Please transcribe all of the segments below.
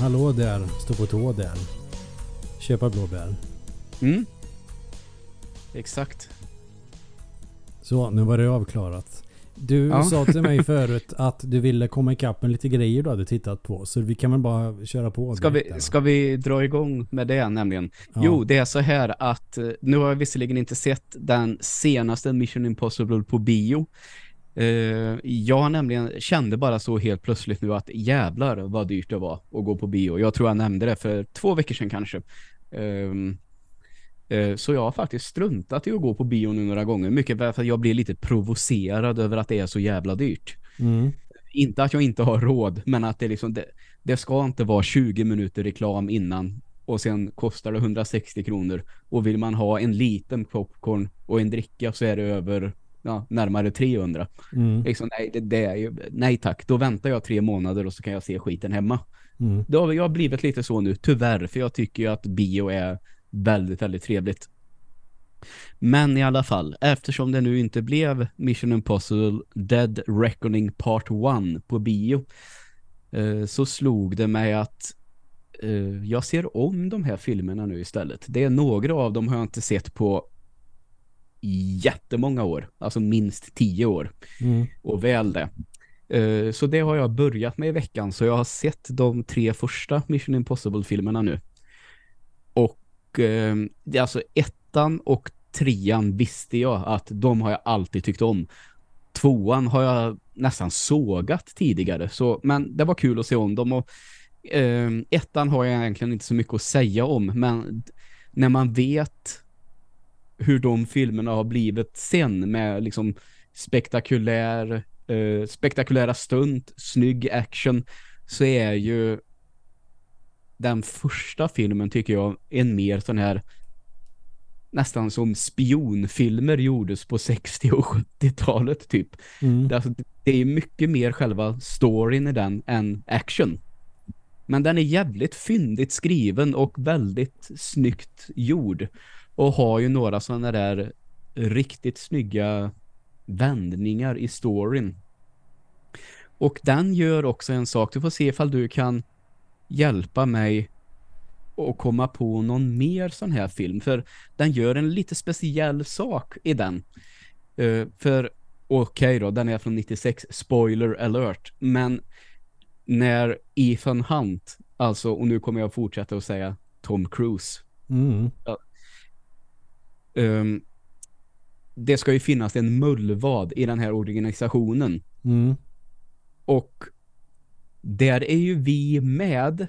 Hallå där, stå på tå där. Köpa blåbär. Mm. Exakt. Så, nu var det avklarat. Du Ja. sa till mig förut att du ville komma ikapp med lite grejer du hade tittat på. Så vi kan väl bara köra på. Ska vi, där, ska vi dra igång med det nämligen? Ja. Jo, det är så här att eh, nu har jag visserligen inte sett den senaste Mission Impossible på bio. Eh, jag nämligen kände bara så helt plötsligt nu att jävlar vad dyrt det var att gå på bio. Jag tror jag nämnde det för två veckor sedan kanske. Ehm, eh, så jag har faktiskt struntat i att gå på bio nu några gånger. Mycket för att jag blir lite provocerad över att det är så jävla dyrt. Mm. Inte att jag inte har råd, men att det liksom det, det ska inte vara 20 minuter reklam innan och sen kostar det 160 kronor. Och vill man ha en liten popcorn och en dricka så är det över ja, närmare 300. Mm. Liksom, nej, det, det är ju, nej tack, då väntar jag tre månader och så kan jag se skiten hemma. Mm. Det har jag blivit lite så nu, tyvärr, för jag tycker ju att bio är väldigt, väldigt trevligt. Men i alla fall, eftersom det nu inte blev Mission Impossible Dead Reckoning Part 1 på bio eh, så slog det mig att eh, jag ser om de här filmerna nu istället. Det är några av dem har jag inte sett på jättemånga år, alltså minst tio år Mm. och väl det. Eh, Så det har jag börjat med i veckan. Så jag har sett de tre första Mission Impossible-filmerna nu. Och eh, det är alltså ettan och trean visste jag att de har jag alltid tyckt om. Tvåan har jag nästan sågat tidigare. Så, men det var kul att se om dem. Och, eh, ettan har jag egentligen inte så mycket att säga om. Men när man vet hur de filmerna har blivit sen med liksom spektakulär eh, spektakulära stunt, snygg action så är ju den första filmen tycker jag en mer sån här nästan som spionfilmer gjordes på 60- och 70-talet typ. Mm. Det, är alltså, det är mycket mer själva storyn i den än action. Men den är jävligt fyndigt skriven och väldigt snyggt gjord. Och har ju några sådana där riktigt snygga vändningar i storyn. Och den gör också en sak. Du får se ifall du kan hjälpa mig att komma på någon mer sån här film. För den gör en lite speciell sak i den. Eh, för okej då, den är från 96, spoiler alert. Men när Ethan Hunt, alltså, och nu kommer jag fortsätta att säga Tom Cruise. Mm. Ehm, det ska ju finnas en mullvad i den här organisationen. Mm. Och där är ju vi med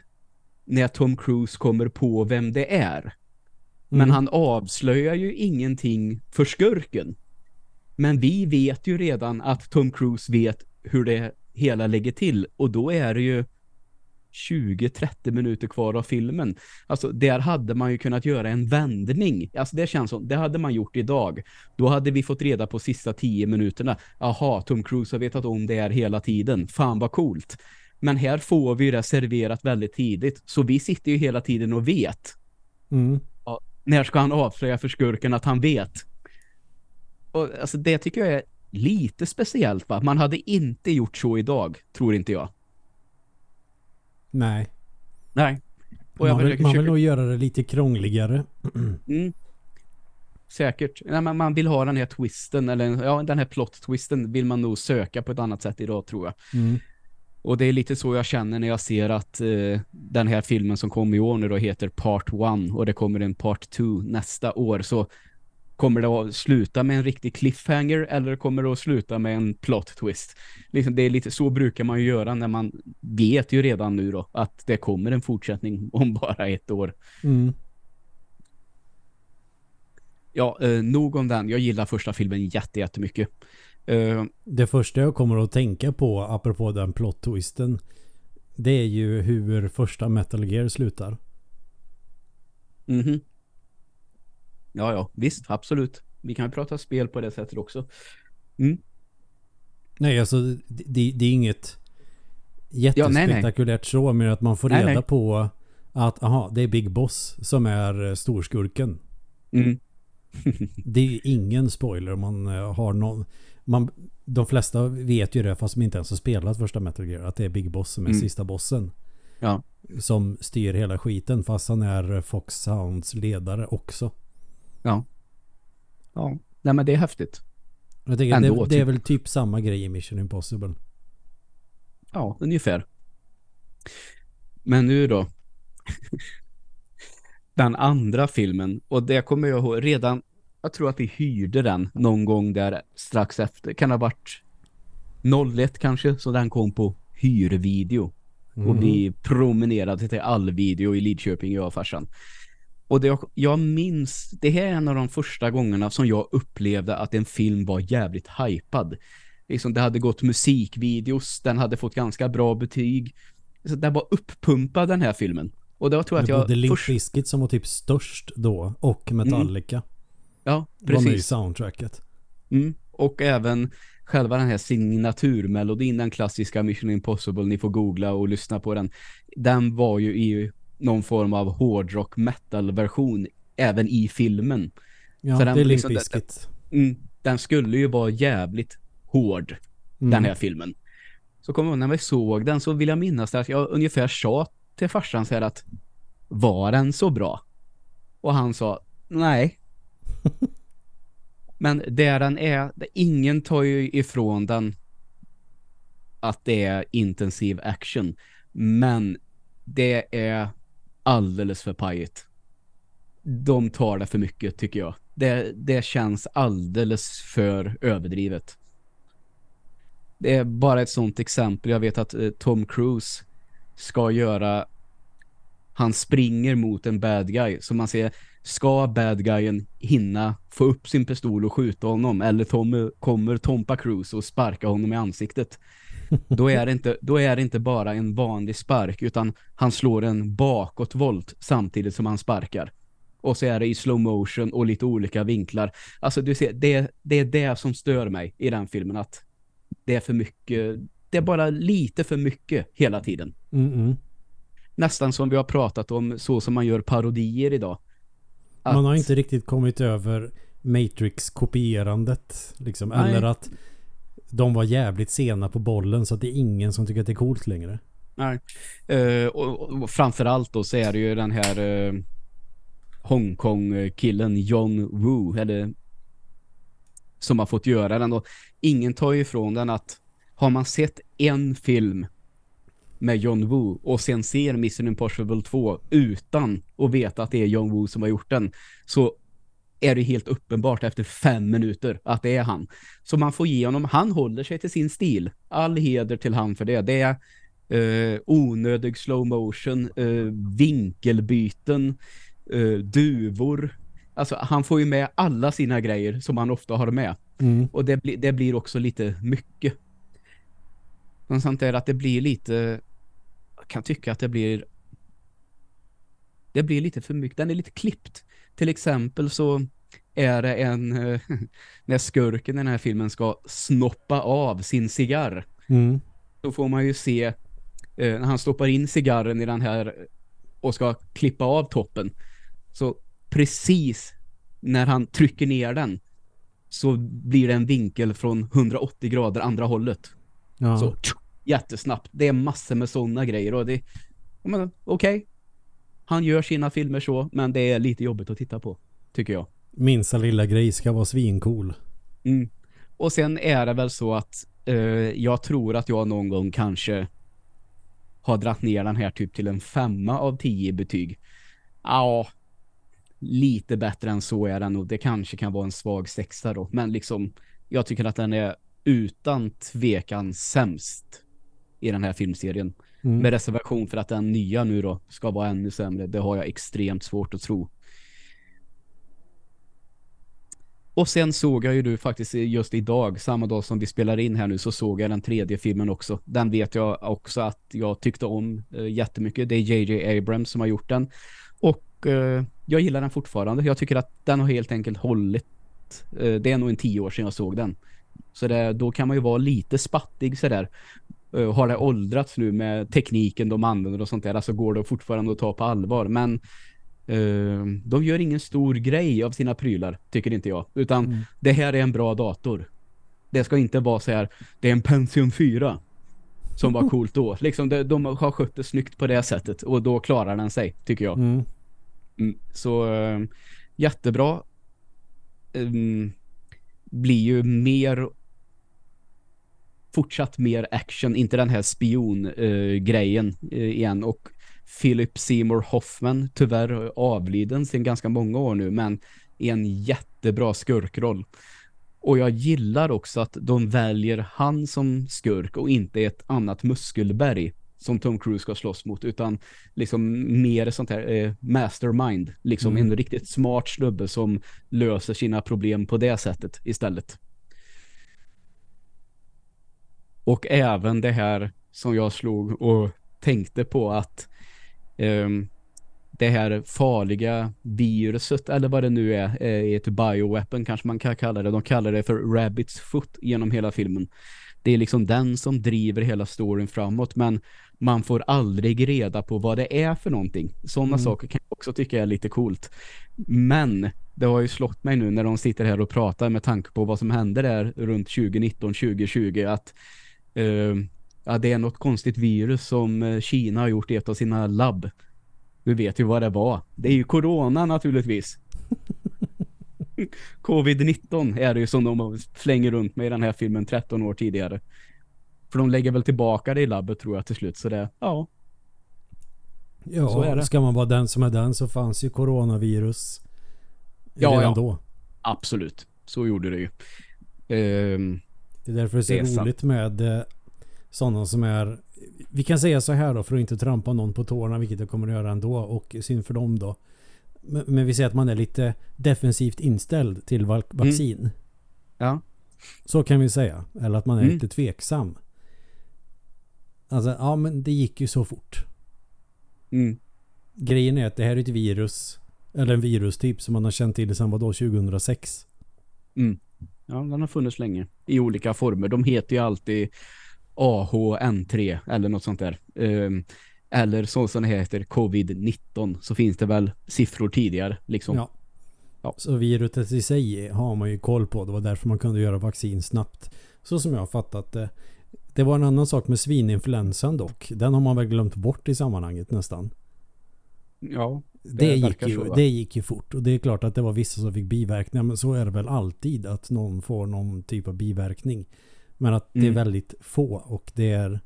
när Tom Cruise kommer på vem det är. Men Mm. han avslöjar ju ingenting för skurken. Men vi vet ju redan att Tom Cruise vet hur det hela lägger till. Och då är det ju 20-30 minuter kvar av filmen. Alltså, där hade man ju kunnat göra en vändning. Alltså, det känns som, det hade man gjort idag. Då hade vi fått reda på sista 10 minuterna. Aha, Tom Cruise har vetat om det här hela tiden. Fan vad coolt. Men här får vi det serverat väldigt tidigt. Så vi sitter ju hela tiden och vet. Mm. När ska han avslöja för skurken att han vet? Och alltså det tycker jag är lite speciellt va? Man hade inte gjort så idag, tror inte jag. Nej. Nej. Och Man vill, man vill nog göra det lite krångligare. Mm. Säkert. Nej, men man vill ha den här twisten, eller ja, den här plot-twisten vill man nog söka på ett annat sätt idag tror jag. Mm. Och det är lite så jag känner när jag ser att eh, den här filmen som kommer i år nu då heter Part 1 och det kommer en Part 2 nästa år så kommer det att sluta med en riktig cliffhanger eller kommer det att sluta med en plot twist? Liksom, det är lite så brukar man ju göra när man vet ju redan nu då att det kommer en fortsättning om bara ett år. Mm. Ja, eh, nog om den. Jag gillar första filmen jätte, jättemycket. Eh, Det första jag kommer att tänka på apropå den plot-twisten det är ju hur första Metal Gear slutar. mhm. Ja, ja, visst, absolut. Vi kan ju prata spel på det sättet också. Mm. Nej, alltså det, det, är inget Ja, jättespektakulärt så, men att man får reda nej. på att aha, det är Big Boss som är eh, storskurken. Mm. Det är ingen spoiler om man eh, har någon... Man, de flesta vet ju det fast de inte ens har spelat första Metal Gear. Att det är Big Boss som är Mm. sista bossen. Ja. Som styr hela skiten fast han är Fox Sounds ledare också. Ja. Ja. Nej men det är häftigt. Jag tänker, Ändå, det, det är typ. väl typ samma grej i Mission Impossible. Ja, ungefär. Men nu då. den andra filmen. Och det kommer jag ihåg redan. Jag tror att vi hyrde den någon gång där strax efter. Kan det ha varit 01 kanske. Så den kom på hyrvideo. Och vi promenerade till Allvideo i Lidköping, jag och farsan. Och det, jag minns, det här är en av de första gångerna som jag upplevde att en film var jävligt hypad. Liksom det hade gått musikvideos, den hade fått ganska bra betyg. Så det var uppumpad den här filmen. Och det var tror jag att var både jag Limp. Bizkit som var typ störst då och Metallica. Ja, Var med i precis. soundtracket. Mm. Och även själva den här signaturmelodin, den klassiska Mission Impossible, ni får googla och lyssna på den. Den var ju i någon form av hårdrock metal-version även i filmen. Ja, För den det är liksom- Bizkit. Mm. Den skulle ju vara jävligt hård, Mm. den här filmen. Så kommer jag när vi såg den så vill jag minnas att jag ungefär sa till farsan så här att var den så bra? Och han sa nej. Men där den är, ingen tar ju ifrån den att det är intensiv action. Men det är alldeles för pajigt. De tar det för mycket tycker jag. Det, det känns alldeles för överdrivet. Det är bara ett sånt exempel. Jag vet att eh, Tom Cruise ska göra han springer mot en bad guy. Så man ser, ska bad guyen hinna få upp sin pistol och skjuta honom eller Tom, kommer Tompa Cruise och sparka honom i ansiktet. Då är, det inte, då är det inte bara en vanlig spark utan han slår en bakåtvolt samtidigt som han sparkar. Och så är det i slow motion och lite olika vinklar. Alltså du ser, det, det är det som stör mig i den filmen att det är för mycket, det är bara lite för mycket hela tiden Mm -mm. nästan som vi har pratat om så som man gör parodier idag. Att- Man har inte riktigt kommit över Matrix-kopierandet. Liksom. Eller att de var jävligt sena på bollen så att det är ingen som tycker att det är coolt längre. Nej. Uh, och, och framförallt då så är det ju den här uh, Hongkong-killen John Woo eller som har fått göra den då. ingen tar ju ifrån den att har man sett en film med John Woo och sen ser Mission Impossible 2 utan att veta att det är John Woo som har gjort den så är det helt uppenbart efter fem minuter att det är han. Så man får ge honom, han håller sig till sin stil. All heder till han för det. Det är eh, onödig slow motion, eh, vinkelbyten, eh, duvor. Alltså han får ju med alla sina grejer som han ofta har med. Mm. Och det, blir det blir också lite mycket. Men samt är att det blir lite jag kan tycka att det blir det blir lite för mycket. Den är lite klippt. Till exempel så är det en eh, när skurken i den här filmen ska snoppa av sin cigarr Mm. då får man ju se eh, när han stoppar in cigarren i den här och ska klippa av toppen. Så precis när han trycker ner den så blir det en vinkel från 180 grader andra hållet. Ja. Så tju, jättesnabbt. Det är massor med sådana grejer och det okej. Han gör sina filmer så, men det är lite jobbigt att titta på, tycker jag. Minsta lilla grej ska vara svincool. Mm. Och sen är det väl så att eh, jag tror att jag någon gång kanske har dratt ner den här typ till en femma av tio betyg. Ja, lite bättre än så är den nog. Det kanske kan vara en svag sexa då. Men liksom, jag tycker att den är utan tvekan sämst i den här filmserien. Mm. Med reservation för att den nya nu då ska vara ännu sämre. Det har jag extremt svårt att tro. Och sen såg jag ju du faktiskt just idag, samma dag som vi spelar in här nu, så såg jag den tredje filmen också. Den vet jag också att jag tyckte om eh, jättemycket. Det är J.J. Abrams som har gjort den. Och eh, jag gillar den fortfarande. Jag tycker att den har helt enkelt hållit. Eh, det är nog en tio år sedan jag såg den. Så det, då kan man ju vara lite spattig sådär. Uh, har det åldrats nu med tekniken de använder och sånt där, alltså går det fortfarande att ta på allvar. Men uh, de gör ingen stor grej av sina prylar, tycker inte jag. Utan Mm. det här är en bra dator. Det ska inte vara så här, det är en Pentium 4. som var coolt då. Liksom de, de har skött det snyggt på det sättet och då klarar den sig, tycker jag. Mm. Mm, så äh, jättebra. Um, blir ju mer fortsatt mer action, inte den här spion-grejen uh, igen och Philip Seymour Hoffman tyvärr avliden sedan ganska många år nu men i en jättebra skurkroll. Och jag gillar också att de väljer han som skurk och inte ett annat muskelberg som Tom Cruise ska slåss mot utan liksom mer sånt här eh, mastermind liksom mm. en riktigt smart snubbe som löser sina problem på det sättet istället. Och även det här som jag slog och tänkte på att um, det här farliga viruset eller vad det nu är, är ett bioweapon kanske man kan kalla det. De kallar det för Rabbit's Foot genom hela filmen. Det är liksom den som driver hela storyn framåt men man får aldrig reda på vad det är för någonting. Sådana mm. saker kan jag också tycka är lite coolt. Men det har ju slått mig nu när de sitter här och pratar med tanke på vad som hände där runt 2019-2020 att uh, ja, det är något konstigt virus som eh, Kina har gjort i ett av sina labb. Du vet ju vad det var. Det är ju corona naturligtvis. Covid-19 är det ju som de slänger runt med i den här filmen 13 år tidigare. För de lägger väl tillbaka det i labbet tror jag till slut. Så det, ja. Ja, så är det. ska man vara den som är den så fanns ju coronavirus ja, redan ja. då. Absolut. Så gjorde det ju. Um, det är därför det är så det är roligt sant. med eh, sådana som är vi kan säga så här då för att inte trampa någon på tårna vilket jag kommer att göra ändå och synd för dem då. Men, men vi säger att man är lite defensivt inställd till va vaccin. Mm. Ja. Så kan vi säga. Eller att man är mm. lite tveksam. Alltså, ja men det gick ju så fort. Mm. Grejen är att det här är ett virus eller en virustyp som man har känt till sedan vadå 2006. Mm. Ja, den har funnits länge. I olika former. De heter ju alltid AHN3 eller något sånt där. Um, eller så som det heter covid-19 så finns det väl siffror tidigare liksom. Ja. ja. Så viruset i sig har man ju koll på. Det var därför man kunde göra vaccin snabbt. Så som jag har fattat det. Det var en annan sak med svininfluensan dock. Den har man väl glömt bort i sammanhanget nästan. Ja, det, gick, ju, så, det gick ju fort. Och det är klart att det var vissa som fick biverkningar. Men så är det väl alltid att någon får någon typ av biverkning. Men att mm. det är mm. väldigt få och det är,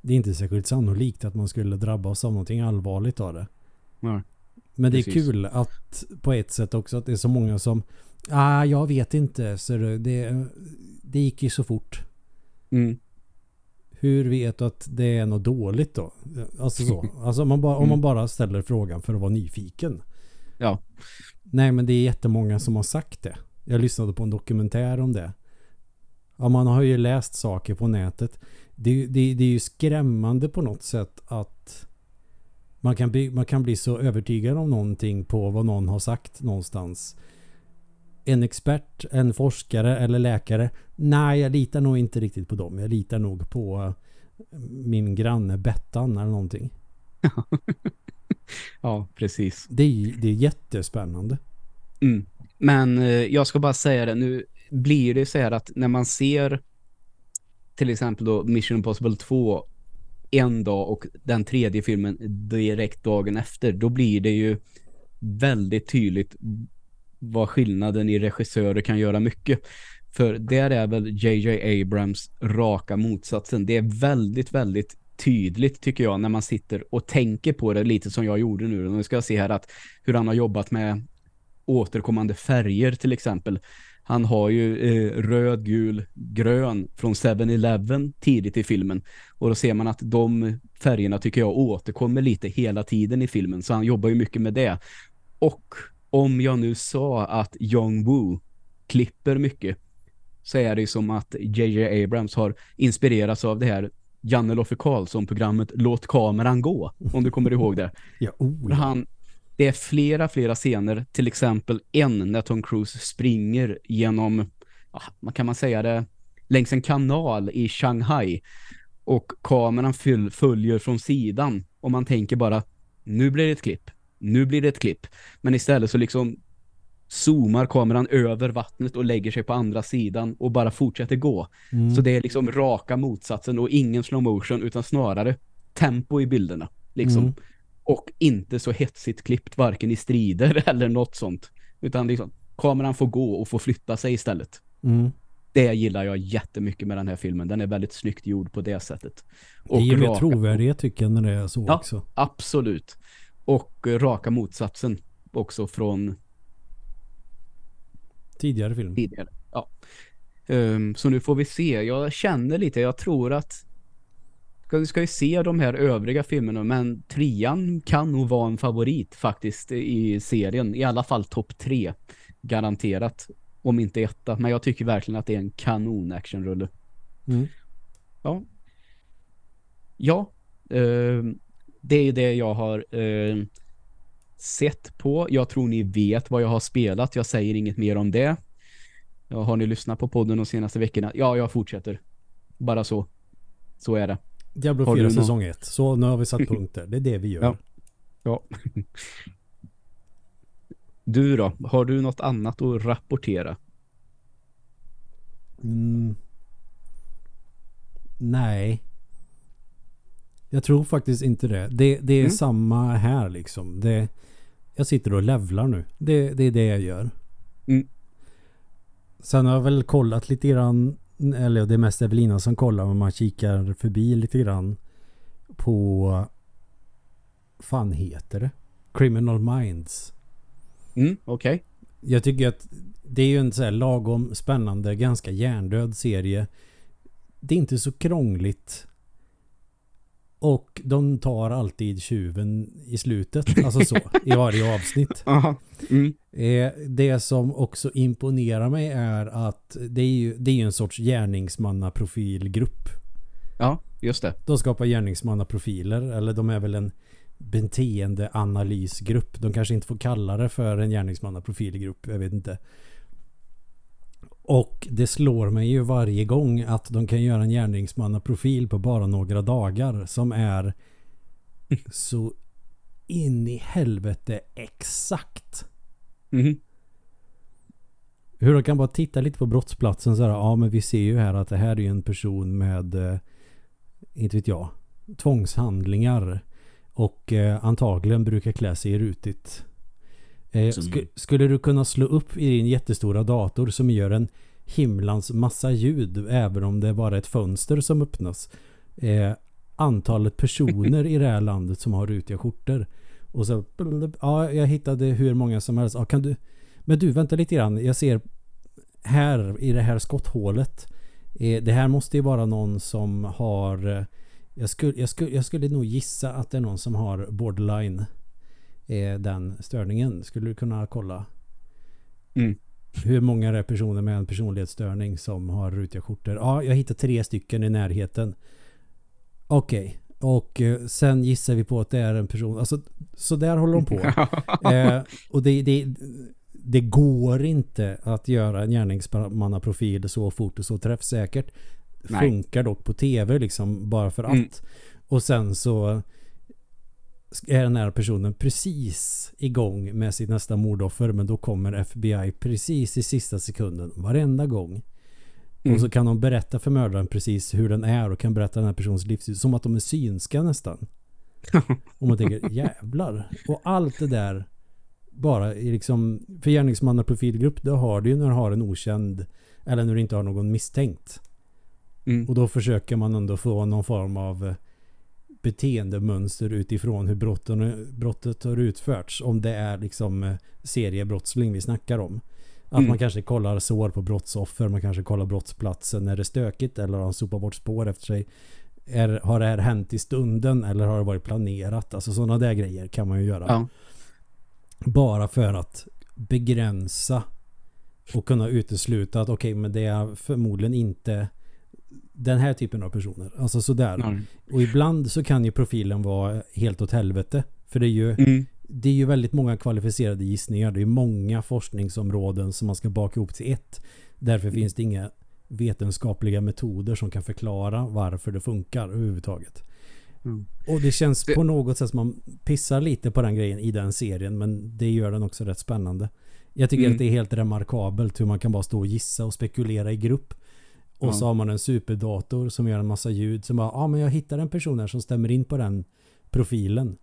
det är inte särskilt sannolikt att man skulle drabbas av någonting allvarligt av det. Nej. Men det är Precis. kul att på ett sätt också att det är så många som ah, jag vet inte så det, det, det gick ju så fort. Mm. Hur vet du att det är något dåligt då? Alltså så. Alltså man bara, om man mm. bara ställer frågan för att vara nyfiken. Ja. Nej men det är jättemånga som har sagt det. Jag lyssnade på en dokumentär om det. Ja, man har ju läst saker på nätet. Det, det, det är ju skrämmande på något sätt att man kan, bli, man kan bli så övertygad om någonting på vad någon har sagt någonstans. En expert, en forskare eller läkare. Nej, jag litar nog inte riktigt på dem. Jag litar nog på min granne Bettan eller någonting. ja, precis. Det är, det är jättespännande. Mm. Men eh, jag ska bara säga det nu blir det så här att när man ser till exempel då Mission Impossible 2 en dag och den tredje filmen direkt dagen efter, då blir det ju väldigt tydligt vad skillnaden i regissörer kan göra mycket. För där är väl J.J. Abrams raka motsatsen. Det är väldigt, väldigt tydligt tycker jag när man sitter och tänker på det lite som jag gjorde nu. Nu ska jag se här att hur han har jobbat med återkommande färger till exempel. Han har ju eh, röd, gul, grön från 7-Eleven tidigt i filmen. Och då ser man att de färgerna tycker jag återkommer lite hela tiden i filmen. Så han jobbar ju mycket med det. Och om jag nu sa att Young Woo klipper mycket så är det som att J.J. Abrams har inspirerats av det här Janne Loffe Karlsson-programmet Låt kameran gå, om du kommer ihåg det. Ja, oh, ja. Han det är flera, flera scener. Till exempel en när Tom Cruise springer genom, man kan man säga det, längs en kanal i Shanghai. Och kameran följer från sidan. Och man tänker bara, nu blir det ett klipp. Nu blir det ett klipp. Men istället så liksom zoomar kameran över vattnet och lägger sig på andra sidan och bara fortsätter gå. Mm. Så det är liksom raka motsatsen och ingen slow motion utan snarare tempo i bilderna. Liksom. Mm. Och inte så hetsigt klippt varken i strider eller något sånt. Utan liksom, kameran får gå och får flytta sig istället. Mm. Det gillar jag jättemycket med den här filmen. Den är väldigt snyggt gjord på det sättet. Det ger mer trovärdighet tycker jag när det är så Ja. också. Absolut. Och raka motsatsen också från Tidigare film. tidigare. Ja. Ehm, så nu får vi se. Jag känner lite, jag tror att ska, vi ska ju se de här övriga filmerna men trean kan nog vara en favorit faktiskt i serien. I alla fall topp tre. Garanterat. Om inte etta. Men jag tycker verkligen att det är en kanon actionrulle. Mm. Ja. Ja. ehm, det är det jag har ehm, sett på. Jag tror ni vet vad jag har spelat. Jag säger inget mer om det. Ja, har ni lyssnat på podden de senaste veckorna? Ja, jag fortsätter. Bara så. Så är det. Diablo Har 4 du någon- säsong 1. Så nu har vi satt punkter. Det är det vi gör. Ja. Ja. Du då? Har du något annat att rapportera? Mm. Nej. Jag tror faktiskt inte det. Det, det är Mm. samma här liksom. Det, jag sitter och levlar nu. Det, det är det jag gör. Mm. Sen har jag väl kollat lite grann. Eller det är mest Evelina som kollar. Men man kikar förbi lite grann. På... fan heter det? Criminal Minds. Mm, okej. Jag tycker att det är ju en så här lagom spännande, ganska hjärndöd serie. Det är inte så krångligt. Och de tar alltid tjuven i slutet. Alltså så, i varje avsnitt. Mm. Eh, Det som också imponerar mig är att det är ju, det är en sorts gärningsmannaprofilgrupp. Ja, just det. De skapar gärningsmannaprofiler eller de är väl en beteendeanalysgrupp. De kanske inte får kalla det för en gärningsmannaprofilgrupp. Jag vet inte. Och det slår mig ju varje gång att de kan göra en gärningsmannaprofil på bara några dagar som är så in i helvete exakt. Mhm. Hur de kan bara titta lite på brottsplatsen så här, ja men vi ser ju här att det här är ju en person med, eh, inte vet jag, tvångshandlingar. Och eh, antagligen brukar klä sig i rutigt. Eh, sk- skulle du kunna slå upp i din jättestora dator som gör en himlans massa ljud även om det är bara ett fönster som öppnas. Eh, antalet personer i det här landet som har rutiga skjortor. Och så, ja jag hittade hur många som helst. Ja, kan du, men du vänta lite grann. Jag ser här i det här skotthålet. Eh, det här måste ju vara någon som har eh, jag skulle, jag, skulle, jag skulle nog gissa att det är någon som har borderline eh, den störningen. Skulle du kunna kolla? Mm. Hur många är det personer med en personlighetsstörning som har rutiga skjortor? Ja, jag hittar tre stycken i närheten. Okej. Och eh, sen gissar vi på att det är en person. Alltså, så där håller de på. eh, och det, det, det går inte att göra en gärningsmannaprofil så fort och så träffsäkert. Nej. Funkar dock på tv liksom bara för att. Mm. Och sen så är den här personen precis igång med sitt nästa mordoffer men då kommer FBI precis i sista sekunden varenda gång. Mm. Och så kan de berätta för mördaren precis hur den är och kan berätta den här personens livsstil som att de är synska nästan. Och man tänker jävlar. Och allt det där bara i liksom för gärningsmannaprofilgrupp då har du ju när du har en okänd eller när du inte har någon misstänkt. Mm. Och då försöker man ändå få någon form av beteendemönster utifrån hur brotten, brottet har utförts. Om det är liksom eh, seriebrottsling vi snackar om. Att Mm. man kanske kollar sår på brottsoffer, man kanske kollar brottsplatsen. Är det stökigt eller har han sopat bort spår efter sig? Är, har det här hänt i stunden eller har det varit planerat? Alltså sådana där grejer kan man ju göra. Ja. Bara för att begränsa och kunna utesluta att okej men det är förmodligen inte den här typen av personer. Alltså sådär. Ja. Och ibland så kan ju profilen vara helt åt helvete. För det är ju, Mm. det är ju väldigt många kvalificerade gissningar. Det är många forskningsområden som man ska baka ihop till ett. Därför finns det inga vetenskapliga metoder som kan förklara varför det funkar överhuvudtaget. Mm. Och det känns Det- på något sätt som man pissar lite på den grejen i den serien. Men det gör den också rätt spännande. Jag tycker Mm. att det är helt remarkabelt hur man kan bara stå och gissa och spekulera i grupp. Och Ja. så har man en superdator som gör en massa ljud som bara, ja ah, men jag hittar en person här som stämmer in på den profilen.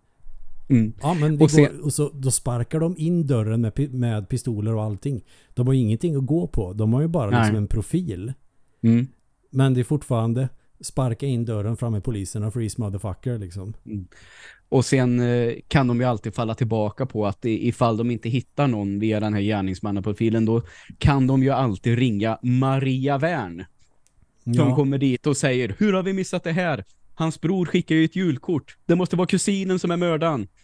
Mm. Ja men Och sen- går, och så då sparkar de in dörren med, med pistoler och allting. De har ju ingenting att gå på. De har ju bara liksom en profil. Mm. Men det är fortfarande sparka in dörren framme polisen och freeze motherfucker liksom. Och sen eh, kan de ju alltid falla tillbaka på att ifall de inte hittar någon via den här gärningsmannaprofilen då kan de ju alltid ringa Maria Wern som Ja, kommer dit och säger hur har vi missat det här? Hans bror skickar ju ett julkort. Det måste vara kusinen som är mördaren.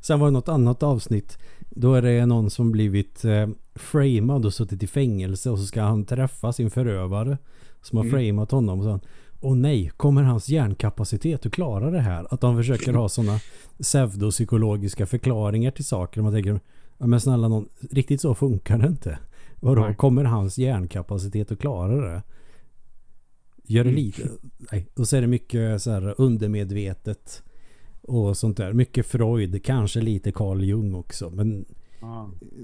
Sen var det något annat avsnitt. Då är det någon som blivit eh, framad och suttit i fängelse och så ska han träffa sin förövare som har Mm. framat honom. Och så, Åh nej, kommer hans hjärnkapacitet att klara det här? Att de försöker ha sådana pseudopsykologiska förklaringar till saker. Man tänker, ja men snälla någon, riktigt så funkar det inte. Vadå, Nej. kommer hans hjärnkapacitet att klara det? Gör det Mm. lite, nej. Och så är det mycket så här undermedvetet och sånt där. Mycket Freud, kanske lite Carl Jung också. Men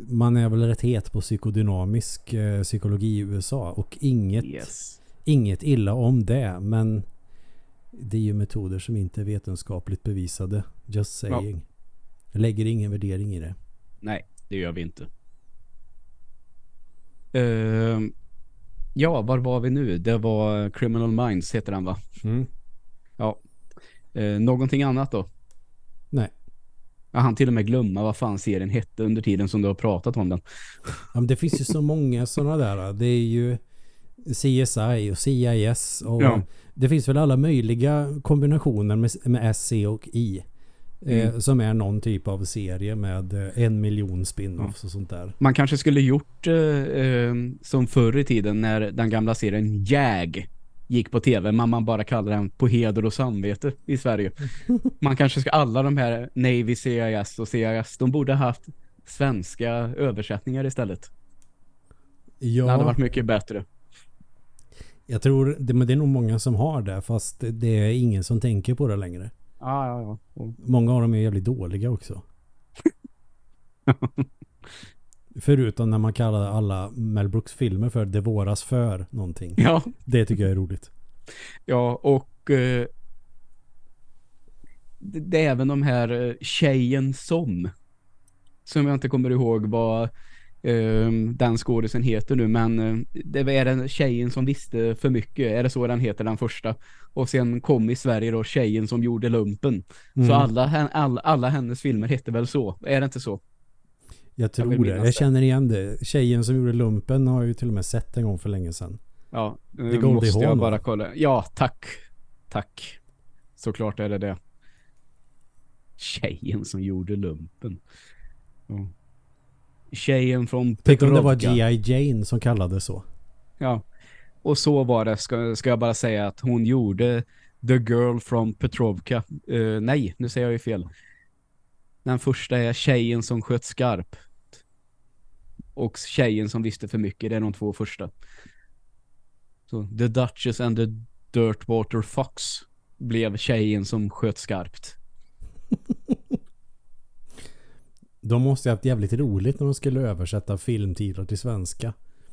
man är väl rätt het på psykodynamisk eh, psykologi i USA och inget, Yes. inget illa om det. Men det är ju metoder som inte är vetenskapligt bevisade. Just saying. Jag lägger ingen värdering i det. Nej, det gör vi inte. Ehm, ja, var var vi nu? Det var Criminal Minds heter den va? Mm. Ja. Uh, någonting annat då? Nej. Jag hann till och med glömma vad fan serien hette under tiden som du har pratat om den. Ja, men det finns ju så många sådana där. Det är ju CSI och CIS och Ja. det finns väl alla möjliga kombinationer med, med S, C och I. Eh, Mm. som är någon typ av serie med eh, en miljon spin-offs och sånt där. Man kanske skulle gjort eh, eh, som förr i tiden när den gamla serien Jag gick på tv, men man bara kallade den på heder och samvete i Sverige. Man kanske ska alla de här Navy, CIS och CIS, de borde ha haft svenska översättningar istället. Ja, Det hade varit mycket bättre. jag tror det, men det är nog många som har det fast det är ingen som tänker på det längre. Ja, ja, ja. Och- Många av dem är jävligt dåliga också. Förutom när man kallar alla Mel Brooks filmer för Det våras för någonting. Ja, Det tycker jag är roligt. ja och eh, det, det är även de här eh, tjejen som som jag inte kommer ihåg vad den skådisen heter nu men eh, det är den tjejen som visste för mycket är det så den heter den första och sen kom i Sverige då tjejen som gjorde lumpen så Mm. alla, hen- alla, alla hennes filmer hette väl så är det inte så? Jag jag tror vill det. Jag det. känner igen det. Tjejen som gjorde lumpen har jag ju till och med sett en gång för länge sedan. Ja, The nu Goldie måste jag bara kolla. Ja, tack. Tack. Såklart är det det. Tjejen som gjorde lumpen. Ja. Tjejen från Tänk om det var Petrovka. G.I. Jane som kallades så. Ja. Och så var det, ska, ska jag bara säga att hon gjorde The Girl from Petrovka. Eh, nej, nu säger jag ju fel. Den första är tjejen som sköt skarpt. Och tjejen som visste för mycket, det är de två första. Så The Duchess and the Dirtwater Fox blev tjejen som sköt skarpt. De måste ha haft jävligt roligt när de skulle översätta filmtitlar till svenska.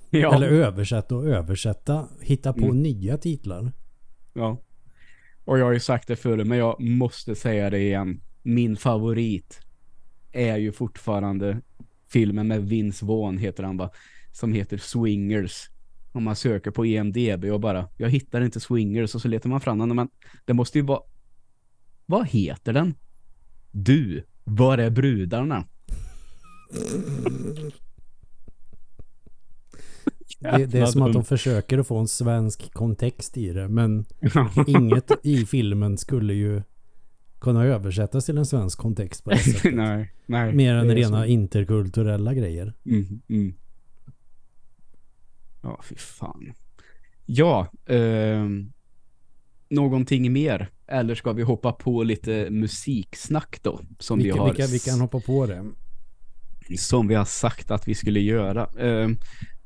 Ja. Eller översätta och översätta. Hitta på Mm. nya titlar. Ja. Och jag har ju sagt det förr, men jag måste säga det igen. Min favorit är ju fortfarande filmen med Vince Vaughn heter han va? Som heter Swingers. Om man söker på EMDB och bara, jag hittar inte Swingers och så letar man fram den. Men det måste ju vara, vad heter den? Du, var är brudarna? Det, det är som att de försöker att få en svensk kontext i det. Men inget i filmen skulle ju kunna översättas till en svensk kontext på det sättet. nej, nej. Mer än rena så. interkulturella grejer. Mm, mm. Ja, fy fan. Ja, ehm, någonting mer? Eller ska vi hoppa på lite musiksnack då? Som vi, Vilka, har, vilka, vi kan hoppa på det. Som vi har sagt att vi skulle göra. Ehm,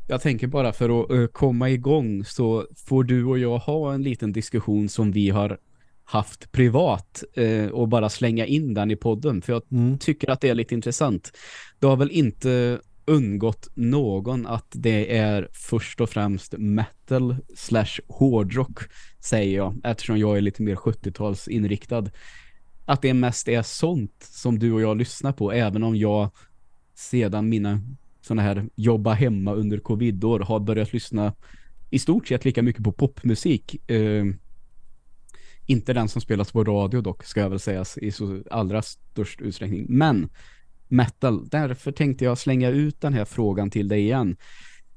jag tänker bara för att eh, komma igång så får du och jag ha en liten diskussion som vi har haft privat eh, och bara slänga in den i podden för jag Mm. tycker att det är lite intressant. Det har väl inte undgått någon att det är först och främst metal slash hårdrock säger jag eftersom jag är lite mer 70-tals inriktad. Att det mest är sånt som du och jag lyssnar på även om jag sedan mina såna här jobba hemma under covidår har börjat lyssna i stort sett lika mycket på popmusik. Eh, inte den som spelas på radio dock, ska jag väl säga i så allra störst utsträckning. Men metal, därför tänkte jag slänga ut den här frågan till dig igen.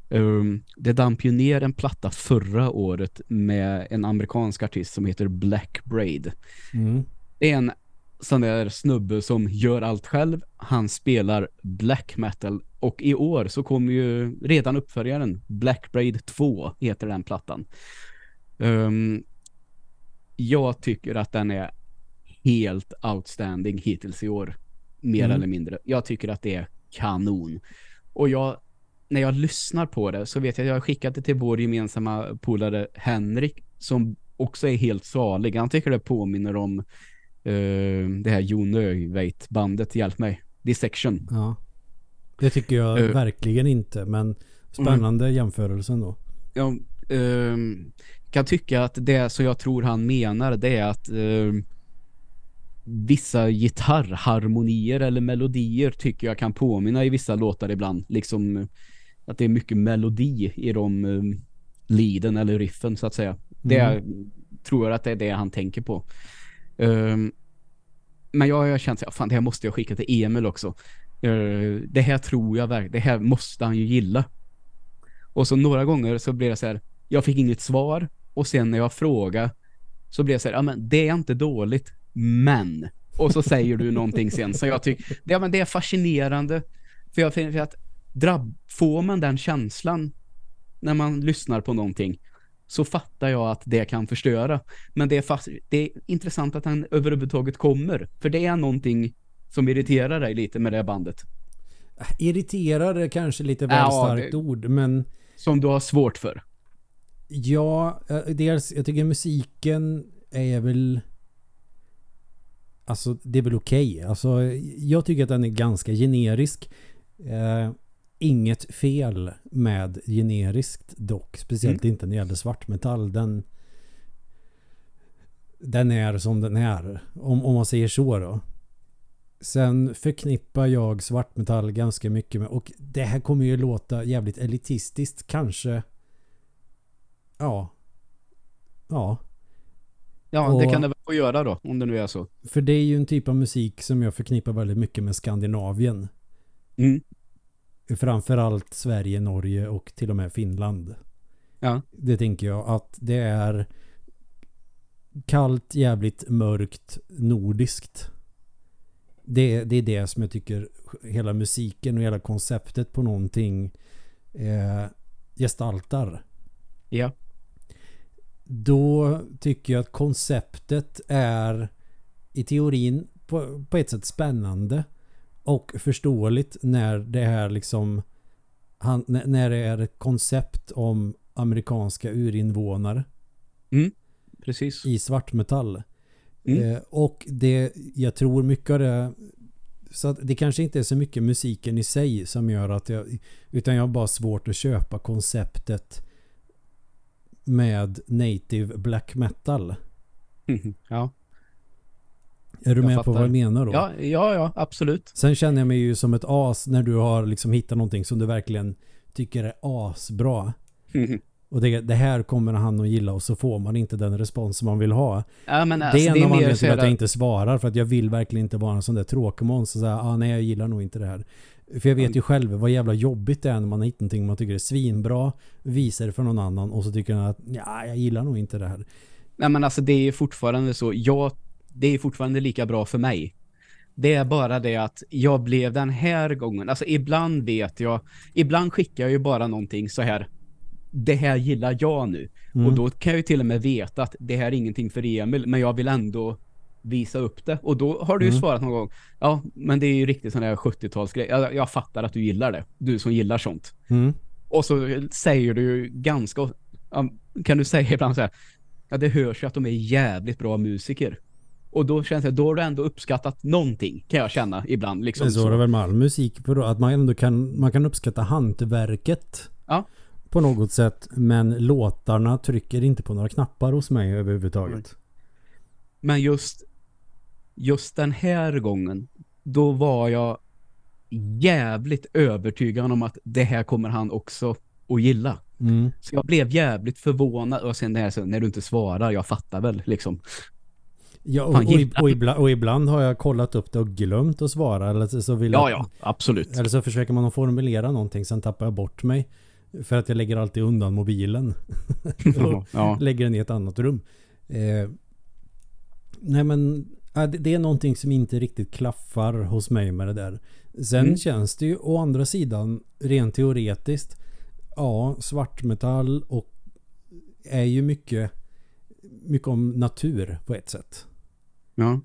Um, det damp ju ner en platta förra året med en amerikansk artist som heter Black Braid. Mm. Det är en sån där snubbe som gör allt själv. Han spelar black metal och i år så kommer ju redan uppföljaren Black Braid 2 heter den plattan. Um, jag tycker att den är helt outstanding hittills i år. Mer Mm. eller mindre. Jag tycker att det är kanon. Och jag, när jag lyssnar på det så vet jag att jag har skickat det till vår gemensamma polare Henrik som också är helt salig. Han tycker det påminner om eh, det här Jon Ögveit bandet, hjälp mig. Dissection. Ja. Det tycker jag Eh. verkligen inte. Men spännande jämförelsen då. Jag ehm, kan tycka att det som jag tror han menar det är att ehm, vissa gitarrharmonier eller melodier tycker jag kan påminna i vissa låtar ibland. Liksom att det är mycket melodi i de um, leaden eller riffen så att säga. Det är, tror jag att det är det han tänker på. Um, men jag har känt att fan, det här måste jag skicka till Emil också. Uh, det här tror jag verkligen, det här måste han ju gilla. Och så några gånger så blev det så här, jag fick inget svar och sen när jag frågade så blev det så här, ja men det är inte dåligt, men och så säger du någonting sen som jag tycker, ja, men det är fascinerande för jag finner att drabb, får man den känslan när man lyssnar på någonting så fattar jag att det kan förstöra. Men det är, fast, det är intressant att han överhuvudtaget kommer. För det är någonting som irriterar dig lite med det här bandet. Irriterar är kanske lite väl Ja, starkt det- ord. Men Som du har svårt för. ja, eh, dels jag tycker musiken är väl Alltså det är väl okej. Alltså jag tycker att den är ganska generisk. Eh, inget fel med generiskt dock. Speciellt inte när det gäller svartmetall. Den den är som den är. Om, om man säger så då. Sen förknippar jag svartmetall ganska mycket med och det här kommer ju låta jävligt elitistiskt kanske. Ja. Ja. Ja, Och- det kan det väl få göra då, om det nu är så. För det är ju en typ av musik som jag förknippar väldigt mycket med Skandinavien. Mm. Framförallt Sverige, Norge och till och med Finland. Ja. Det tänker jag att det är kallt, jävligt mörkt, nordiskt. Det, det är det som jag tycker hela musiken och hela konceptet på någonting eh, gestaltar. Ja. Då tycker jag att konceptet är i teorin på, på ett sätt spännande och förståeligt när det är liksom han, när det är ett koncept om amerikanska urinvånare Precis. i svartmetall. Mm. Eh, och det, jag tror mycket av det så att det kanske inte är så mycket musiken i sig som gör att jag utan jag har bara svårt att köpa konceptet med native black metal. Ja. Är du Jag med på fattar. vad jag menar då? ja, ja, ja, absolut. Sen känner jag mig ju som ett as när du har liksom hittat någonting som du verkligen tycker är asbra. Och det, det här kommer han att gilla och så får man inte den respons som man vill ha. Ja, men det alltså, är en av anledningarna till att jag inte svarar för att jag vill verkligen inte vara en sån där tråkmåns och säga ah, nej jag gillar nog inte det här. För jag vet ju själv vad jävla jobbigt det är när man har hittat någonting man tycker är svinbra, visar det för någon annan och så tycker han att ja, jag gillar nog inte det här. Nej men alltså det är fortfarande så, jag, det är fortfarande lika bra för mig. Det är bara det att jag blev den här gången, alltså ibland vet jag, ibland skickar jag ju bara någonting så här, det här gillar jag nu. Mm. Och då kan jag ju till och med veta att det här är ingenting för Emil, men jag vill ändå visa upp det. Och då har du ju Mm. svarat någon gång, ja men det är ju riktigt sån här 70-talsgrej. Jag, jag fattar att du gillar det, du som gillar sånt. Mm. Och så säger du ju ganska, kan du säga ibland så här, ja, det hörs ju att de är jävligt bra musiker. Och då känns det, då har du ändå uppskattat någonting, kan jag känna ibland. Liksom Men så är det väl med all musik, för då, att man ändå kan, man kan uppskatta hantverket Ja. på något sätt, men låtarna trycker inte på några knappar hos mig överhuvudtaget. Men just, just den här gången, då var jag jävligt övertygad om att det här kommer han också att gilla. Mm. Så jag blev jävligt förvånad och sen det här, så, när du inte svarar, jag fattar väl liksom. Ja, och, och, och, ibland, och ibland har jag kollat upp det och glömt att svara. Eller så, vill Ja, jag, ja, absolut. Eller så försöker man att formulera någonting, sen tappar jag bort mig. För att jag lägger alltid undan mobilen. Ja, ja. lägger den i ett annat rum. Eh, nej men det är någonting som inte riktigt klaffar hos mig med det där. Sen Mm. känns det ju å andra sidan rent teoretiskt ja, svartmetall och är ju mycket mycket om natur på ett sätt. Ja.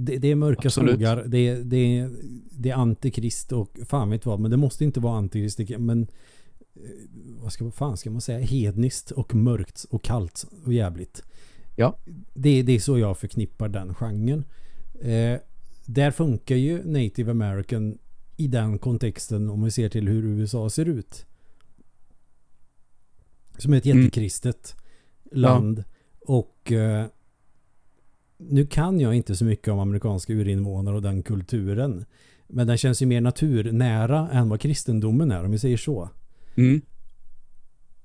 Det, det är mörka Absolut. skogar, det, är- det, är- det är antikrist och fan vet vad, men det måste inte vara antikrist. Men eh, vad ska, fan ska man säga? Hedniskt och mörkt och kallt och jävligt. Ja. Det, det är så jag förknippar den genren. Eh, där funkar ju native american i den kontexten om vi ser till hur USA ser ut. Som ett Mm. jättekristet land. Och eh, nu kan jag inte så mycket om amerikanska urinvånare och den kulturen. Men den känns ju mer naturnära än vad kristendomen är om vi säger så. Mm.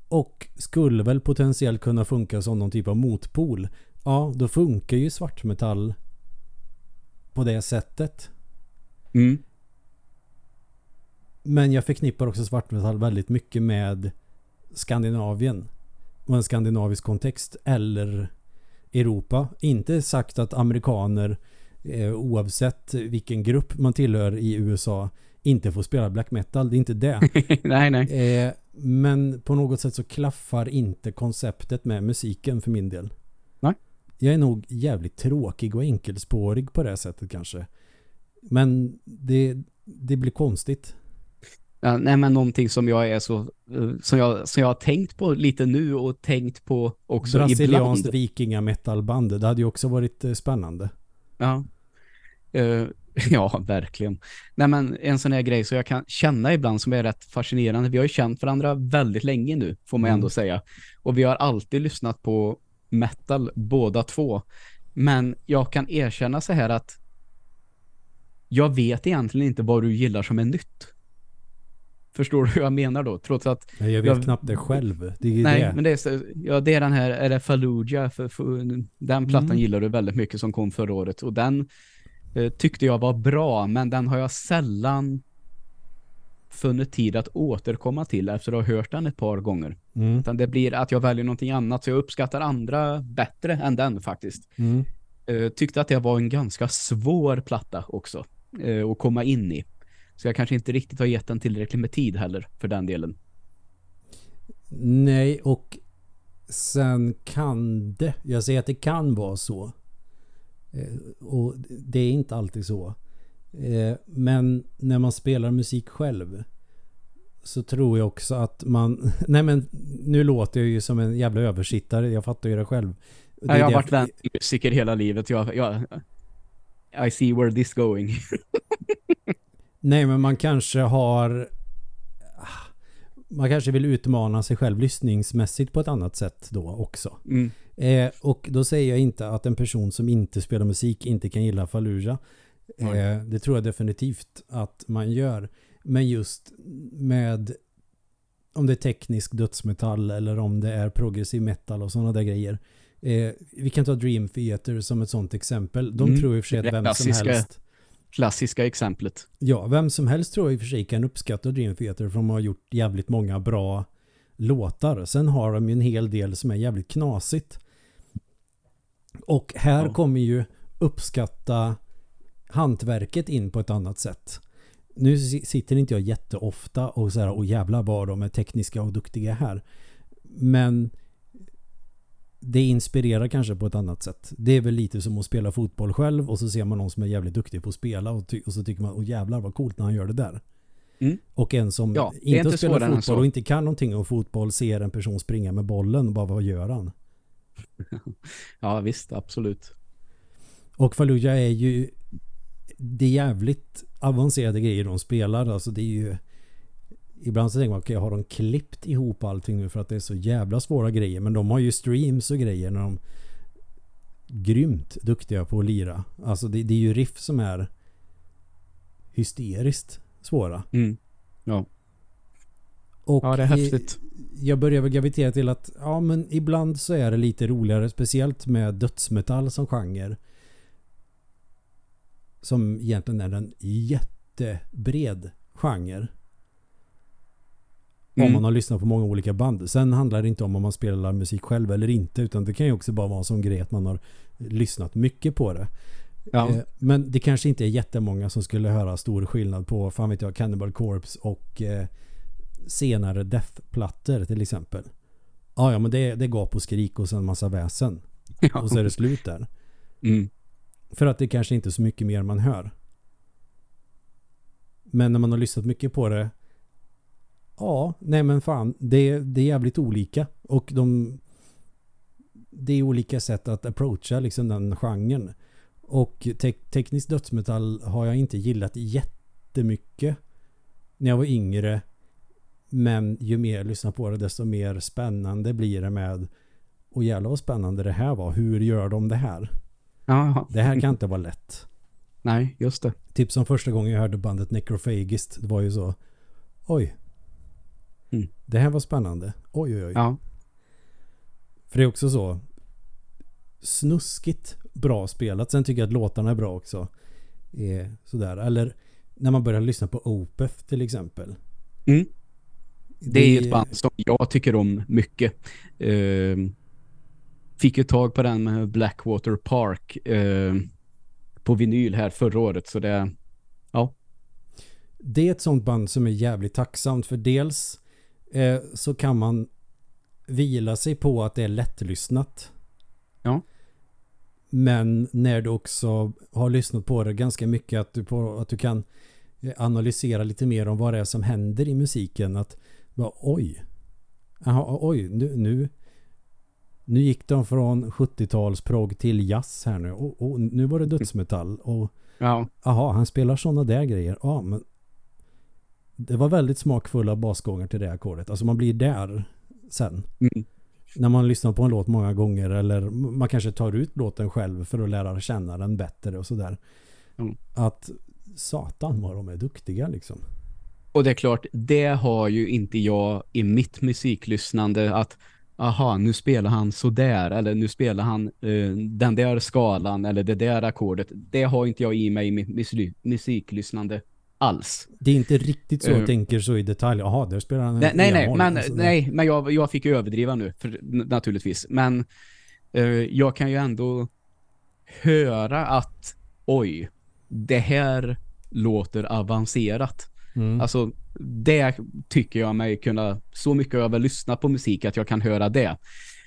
Och skulle väl potentiellt kunna funka som någon typ av motpol. Ja, då funkar ju svartmetall på det sättet. Mm. Men jag förknippar också svartmetall väldigt mycket med Skandinavien. Och en skandinavisk kontext. Eller Europa. Inte sagt att amerikaner eh, oavsett vilken grupp man tillhör i USA inte får spela black metal. Det är inte det. nej, nej. Eh, men på något sätt så klaffar inte konceptet med musiken för min del. Nej. Jag är nog jävligt tråkig och enkelspårig på det sättet kanske. Men det, det blir konstigt. Ja, nej, men någonting som jag är så eh, som jag, som jag har tänkt på lite nu och tänkt på också Brasilianskt ibland. vikingametalband. Det hade ju också varit eh, spännande. Ja. Eh, ja, verkligen. Nej, men en sån här grej så jag kan känna ibland som är rätt fascinerande. Vi har ju känt varandra väldigt länge nu, får man Mm. ändå säga. Och vi har alltid lyssnat på metal, båda två. Men jag kan erkänna så här att jag vet egentligen inte vad du gillar som är nytt. Förstår du hur jag menar då? Trots att Jag vet Jag- knappt det själv. Det är Nej, det. men det är, så, ja, det är den här, är det Fallujah? För, för, den plattan Mm. gillar du väldigt mycket som kom förra året. Och den eh, tyckte jag var bra, men den har jag sällan funnit tid att återkomma till efter att ha hört den ett par gånger. Mm. Utan det blir att jag väljer någonting annat, så jag uppskattar andra bättre än den faktiskt. Mm. Eh, tyckte att det var en ganska svår platta också eh, att komma in i. Så jag kanske inte riktigt har gett den tillräckligt med tid heller för den delen. Nej, och sen kan det, jag säger att det kan vara så. Eh, Och det är inte alltid så. Eh, Men när man spelar musik själv så tror jag också att man... Nej men nu låter jag ju som en jävla översittare. Jag fattar ju det själv. Det jag har varit till musiker hela livet. Jag, jag, I see where this going. Nej men man kanske har... ah, Man kanske vill utmana sig själv lyssningsmässigt på ett annat sätt då också. Mm. Eh, och då säger jag inte att en person som inte spelar musik inte kan gilla Fallujah. Eh, det tror jag definitivt att man gör. Men just med om det är teknisk dödsmetall eller om det är progressiv metal och sådana där grejer. Eh, vi kan ta Dream Theater som ett sånt exempel. De Mm. tror i och för sig att vem som helst Klassiska exemplet. Ja, vem som helst tror jag i och för sig kan uppskatta Dream Theater för de har gjort jävligt många bra låtar. Sen har de ju en hel del som är jävligt knasigt. Och här Ja. kommer ju uppskatta hantverket in på ett annat sätt. Nu si- sitter inte jag jätteofta och så här, och jävlar vad de är tekniska och duktiga här. Men det inspirerar kanske på ett annat sätt. Det är väl lite som att spela fotboll själv och så ser man någon som är jävligt duktig på att spela och, ty- och så tycker man, åh jävlar vad coolt när han gör det där. Mm. Och en som Ja, inte, inte spelar fotboll så. och inte kan någonting om fotboll ser en person springa med bollen och bara vad gör han? ja, visst, absolut. Och Fallujah är ju det är jävligt avancerade grejer de spelar. Alltså det är ju Ibland så tänker man, okej, okay, har de klippt ihop allting nu för att det är så jävla svåra grejer? Men de har ju streams och grejer när de grymt duktiga på att lira. Alltså det, det är ju riff som är hysteriskt svåra. Mm. Ja. Och ja, det är häftigt. Jag börjar väl gravitera till att ja, men ibland så är det lite roligare, speciellt med dödsmetall som genre. Som egentligen är en jättebred genre. Mm. Om man har lyssnat på många olika band. Sen handlar det inte om om man spelar musik själv eller inte. Utan det kan ju också bara vara en sån grej att man har lyssnat mycket på det. Ja. Eh, men det kanske inte är jättemånga som skulle höra stor skillnad på, fan vet jag, Cannibal Corpse och eh, senare Death-plattor till exempel. Ja, ja men det, det gap och skrik och sen en massa väsen. Ja. Och så är det slut där. Mm. För att det kanske inte är så mycket mer man hör. Men när man har lyssnat mycket på det Ja, nej men fan. Det, det är jävligt olika. Och de... Det är olika sätt att approacha liksom den genren. Och te teknisk dödsmetall har jag inte gillat jättemycket när jag var yngre. Men ju mer jag lyssnar på det desto mer spännande blir det med och jävlar vad spännande det här var. Hur gör de det här? Aha. Det här kan inte vara lätt. Nej, just det. Typ som första gången jag hörde bandet Necrophagist. Det var ju så. Oj. Det här var spännande. Oj, oj, oj. Ja. För det är också så. Snuskigt bra spelat. Sen tycker jag att låtarna är bra också. Eh, sådär. Eller när man börjar lyssna på Opeth till exempel. Mm. Det är ett band som jag tycker om mycket. Uh, fick ju tag på den med Blackwater Park uh, på vinyl här förra året. Så det, ja. Det är ett sånt band som är jävligt tacksamt för dels uh, så kan man vila sig på att det är lättlyssnat. Ja. Men när du också har lyssnat på det ganska mycket att du, på, att du kan analysera lite mer om vad det är som händer i musiken. Att bara, oj. Aha, oj, nu, nu, nu gick de från 70-tals prog till jazz här nu. Och, och, nu var det dödsmetall. Och ja. aha, han spelar sådana där grejer. Ja, men det var väldigt smakfulla basgångar till det ackordet. Alltså man blir där sen. Mm. När man lyssnar på en låt många gånger eller man kanske tar ut låten själv för att lära känna den bättre och sådär. Mm. Att satan vad de är duktiga liksom. Och det är klart, det har ju inte jag i mitt musiklyssnande att aha, nu spelar han så där eller nu spelar han uh, den där skalan eller det där ackordet. Det har inte jag i mig i mitt musiklyssnande alls. Det är inte riktigt så jag uh, tänker så i detalj. Jaha, där spelar han Nej, nej, nej men, nej, men jag, jag fick ju överdriva nu för, naturligtvis. Men uh, jag kan ju ändå höra att oj, det här låter avancerat. Mm. Alltså, det tycker jag mig kunna så mycket över lyssna på musik att jag kan höra det.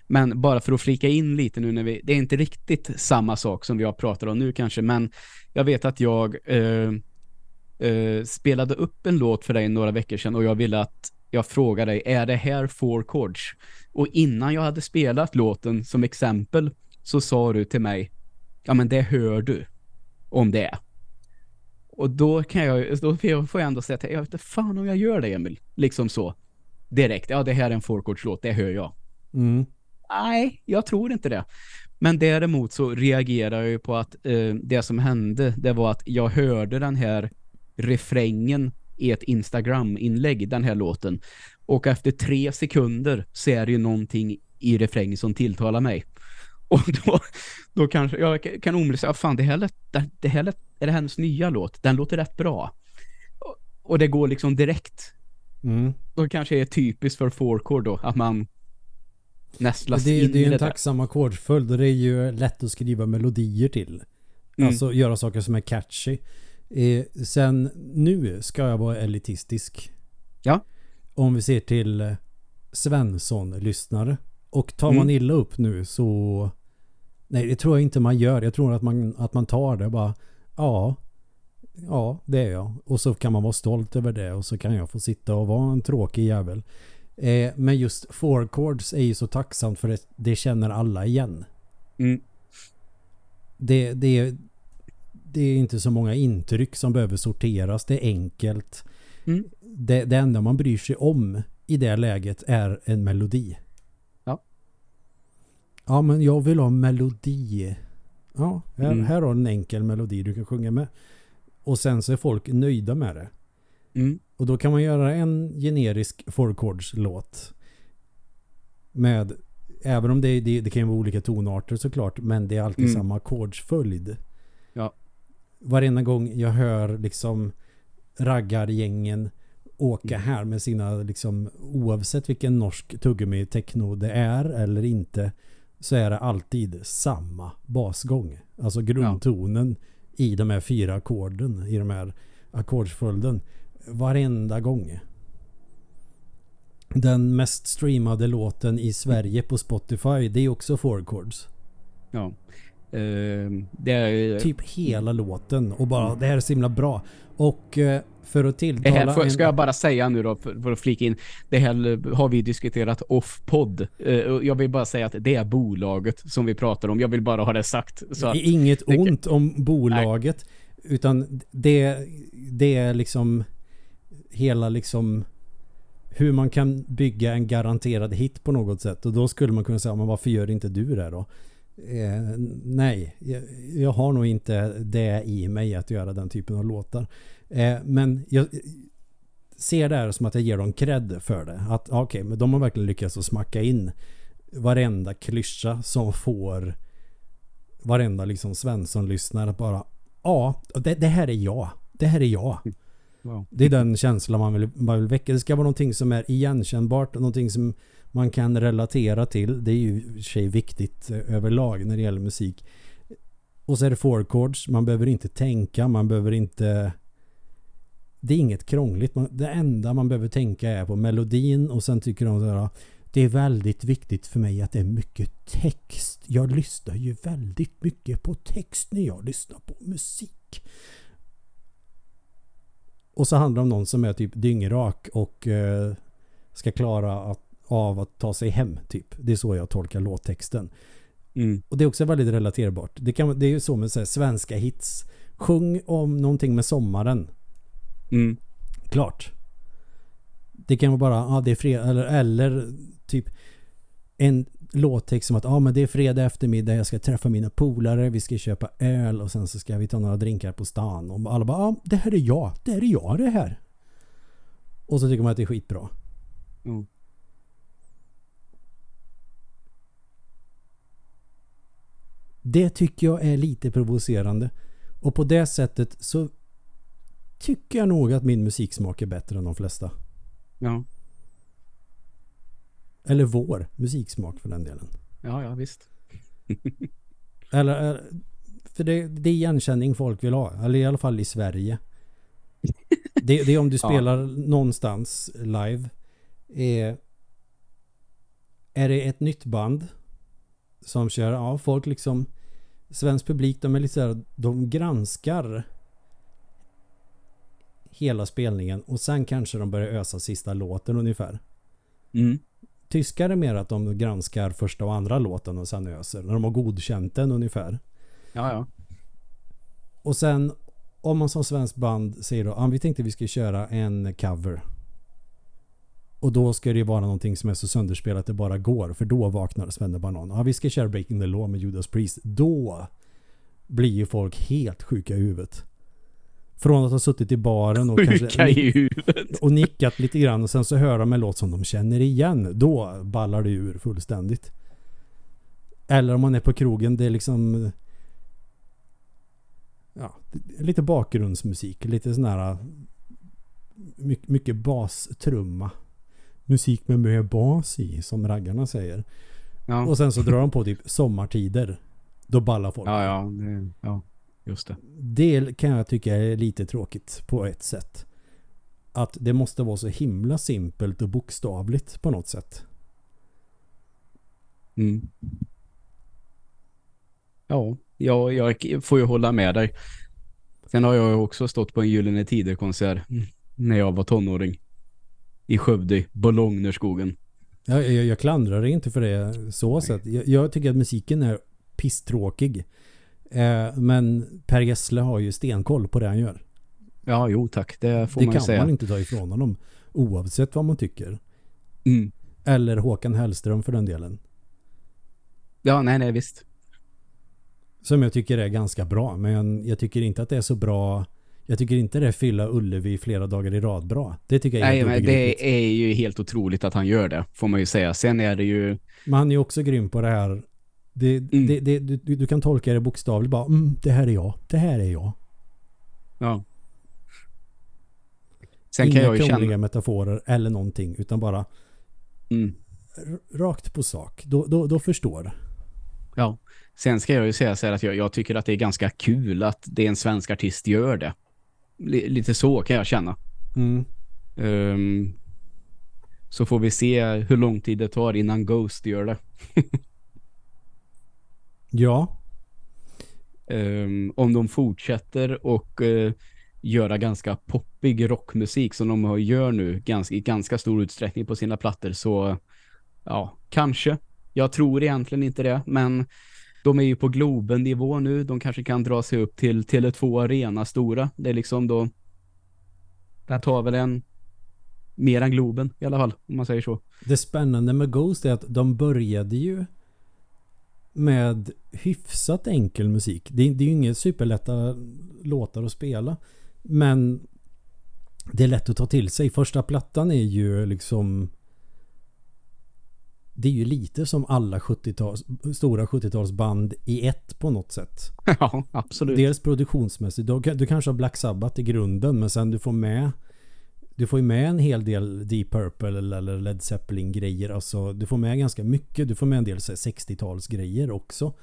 Men bara för att flika in lite nu när vi, det är inte riktigt samma sak som vi har pratat om nu kanske, men jag vet att jag eh, eh, spelade upp en låt för dig några veckor sedan och jag ville att jag frågade dig, är det här four chords? Och innan jag hade spelat låten som exempel så sa du till mig, ja men det hör du om det är. Och då kan jag, då får jag ändå säga att jag vet inte fan om jag gör det Emil. Liksom så. Direkt. Ja, det här är en fourchordslåt, det hör jag. Mm. Nej, jag tror inte det. Men däremot så reagerar jag ju på att eh, det som hände, det var att jag hörde den här refrängen i ett Instagram-inlägg, den här låten. Och efter tre sekunder så är det ju någonting i refrängen som tilltalar mig. Och då, då kanske jag kan omöjligt säga, fan det här, lät, det här lät, är det hennes nya låt? Den låter rätt bra. Och, och det går liksom direkt. Mm. Då kanske är typiskt för fourchord då, att man nästlas det, in Det är ju en det tacksam ackordsföljd och det är ju lätt att skriva melodier till. Mm. Alltså göra saker som är catchy. Eh, sen nu ska jag vara elitistisk. Ja. Om vi ser till Svensson-lyssnare. Och tar man mm. illa upp nu så... Nej, det tror jag inte man gör. Jag tror att man, att man tar det bara... Ja, ja, det är jag. Och så kan man vara stolt över det och så kan jag få sitta och vara en tråkig jävel. Eh, men just four chords är ju så tacksamt för det, det känner alla igen. Mm. Det, det, det är inte så många intryck som behöver sorteras. Det är enkelt. Mm. Det, det enda man bryr sig om i det läget är en melodi. Ja. Ja, men jag vill ha melodi. Ja, här, Mm. här har du en enkel melodi du kan sjunga med. Och sen så är folk nöjda med det. Mm. Och då kan man göra en generisk four-chords-låt. Med, även om det, det, det kan ju vara olika tonarter såklart, men det är alltid Mm. samma ackordsföljd. Ja. Varenda gång jag hör liksom raggargängen åka Mm. här med sina liksom oavsett vilken norsk tuggummi techno det är eller inte så är det alltid samma basgång. Alltså grundtonen i de här fyra ackorden i de här ackordsföljden varenda gång. Den mest streamade låten i Sverige på Spotify det är också four chords. Ja. Eh, det är... Typ hela låten och bara det här är så himla bra. Och eh, för att Det tilltala... här, får, ska jag bara säga nu då, för, för att flika in. Det här har vi diskuterat off-podd. Eh, jag vill bara säga att det är bolaget som vi pratar om. Jag vill bara ha det sagt. Så att, Inget det- ont om bolaget. Utan det, det är liksom hela liksom hur man kan bygga en garanterad hit på något sätt. Och då skulle man kunna säga, men varför gör inte du det då? Eh, nej, jag, jag har nog inte det i mig att göra den typen av låtar. Eh, men jag ser det här som att jag ger dem cred för det. Att okej, men de har verkligen lyckats att smacka in varenda klyscha som får varenda liksom Svensson-lyssnare att bara ja, det, det här är jag. Det här är jag. wow. Det är den känslan man vill, man vill väcka. Det ska vara någonting som är igenkännbart, någonting som man kan relatera till. Det är ju i och för sig viktigt eh, överlag när det gäller musik. Och så är det four chords. Man behöver inte tänka, man behöver inte... Det är inget krångligt. Det enda man behöver tänka är på melodin och sen tycker de så här det är väldigt viktigt för mig att det är mycket text. Jag lyssnar ju väldigt mycket på text när jag lyssnar på musik. Och så handlar det om någon som är typ dyngrak och eh, ska klara att, av att ta sig hem typ. Det är så jag tolkar låttexten. Mm. Och det är också väldigt relaterbart. Det, kan, det är ju så med så här, svenska hits. Sjung om någonting med sommaren. Mm. Klart. Det kan vara bara, ja det är fredag, eller, eller typ en låttext som att, ja men det är fredag eftermiddag, jag ska träffa mina polare, vi ska köpa öl och sen så ska vi ta några drinkar på stan. Och alla bara, ja det här är jag, det här är jag det här. Och så tycker man att det är skitbra. Mm. Det tycker jag är lite provocerande. Och på det sättet så tycker jag nog att min musiksmak är bättre än de flesta. Ja. Eller vår musiksmak för den delen. ja, ja visst. Eller, eh, för det, det är igenkänning folk vill ha. Eller i alla fall i Sverige. Det, det är om du Ja. spelar någonstans live. Är, är det ett nytt band som kör, ja folk liksom Svensk publik de är lite så här, de granskar hela spelningen och sen kanske de börjar ösa sista låten ungefär. Mm. Tyskar är mer att de granskar första och andra låten och sen öser. När de har godkänt den ungefär. Ja, ja. Och sen om man som svensk band säger då, ah, vi tänkte vi ska köra en cover. Och då ska det ju vara någonting som är så sönderspelat att det bara går. För då vaknar Svenne Banan. Ja, vi ska köra Breaking the Law med Judas Priest. Då blir ju folk helt sjuka i huvudet. Från att ha suttit i baren och Sjuka kanske i huvudet. och nickat lite grann och sen så hör de en låt som de känner igen. Då ballar det ur fullständigt. Eller om man är på krogen, det är liksom ja, lite bakgrundsmusik, lite sån här mycket, mycket bastrumma. Musik med mycket bas i, som raggarna säger. Ja. Och sen så drar de på typ sommartider. Då ballar folk. Ja, ja, det, ja, just det. Det kan jag tycka är lite tråkigt på ett sätt. Att det måste vara så himla simpelt och bokstavligt på något sätt. Mm. Ja, jag, jag får ju hålla med dig. Sen har jag också stått på en Gyllene Tider-konsert när jag var tonåring. I Skövde, Bolognerskogen. Jag, jag, jag klandrar det inte för det så sätt. Jag, jag tycker att musiken är pisstråkig. Eh, men Per Gessle har ju stenkoll på det han gör. Ja, jo tack. Det får det man kan säga. man inte ta ifrån honom. Oavsett vad man tycker. Mm. Eller Håkan Hellström för den delen. Ja, nej, nej, visst. Som jag tycker är ganska bra. Men jag tycker inte att det är så bra. Jag tycker inte det fylla Ullevi flera dagar i rad bra. Det tycker jag är Nej, helt men det är ju helt otroligt att han gör det, får man ju säga. Sen är det ju... Men han är ju också grym på det här. Det, Mm. det, det, du, du kan tolka det bokstavligt bara. Mm, det här är jag. Det här är jag. Ja. Sen Inga kan jag ju känna... metaforer eller någonting. Utan bara Mm. rakt på sak. Då, då, då förstår. Ja. Sen ska jag ju säga så här att jag, jag tycker att det är ganska kul att det är en svensk artist gör det. Lite så kan jag känna. Mm. Ehm, så får vi se hur lång tid det tar innan Ghost gör det. Ja. Ehm, om de fortsätter och eh, göra ganska poppig rockmusik som de gör nu ganska, i ganska stor utsträckning på sina plattor så ja, kanske. Jag tror egentligen inte det, men de är ju på Globen-nivå nu. De kanske kan dra sig upp till Tele2 Arena stora. Det är liksom då det tar väl en mer än Globen i alla fall, om man säger så. Det spännande med Ghost är att de började ju med hyfsat enkel musik. Det, det är ju inga superlätta låtar att spela. Men det är lätt att ta till sig. Första plattan är ju liksom det är ju lite som alla 70-tals, stora 70-talsband i ett på något sätt. ja, absolut. Dels produktionsmässigt. Du, du kanske har Black Sabbath i grunden men sen du får med du får ju med en hel del Deep Purple eller Led Zeppelin grejer. Alltså du får med ganska mycket. Du får med en del så här 60-tals grejer också.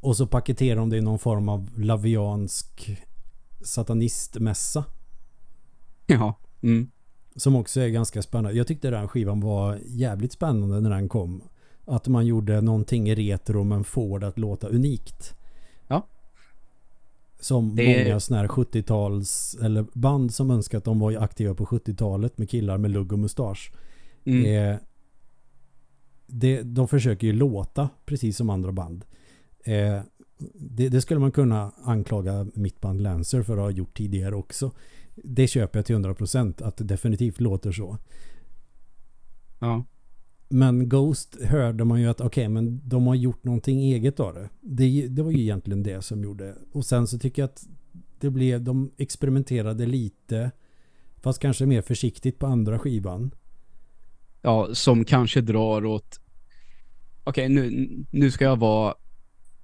Och så paketerar de det i någon form av laviansk satanistmässa. Ja. Mm. Som också är ganska spännande. Jag tyckte den skivan var jävligt spännande när den kom. Att man gjorde någonting i retro men får det att låta unikt. Ja. Som Det- många sådana här 70-tals eller band som önskar att de var aktiva på 70-talet med killar med lugg och mustasch. Mm. Eh, det, de försöker ju låta precis som andra band. Eh, det, det skulle man kunna anklaga mitt band Lancer för att ha gjort tidigare också. Det köper jag till 100% att det definitivt låter så. Ja. Men Ghost hörde man ju att okej, men de har gjort någonting eget av det. det. Det var ju egentligen det som gjorde. Och sen så tycker jag att det blev, de experimenterade lite fast kanske mer försiktigt på andra skivan. ja, som kanske drar åt okej, nu, nu ska jag vara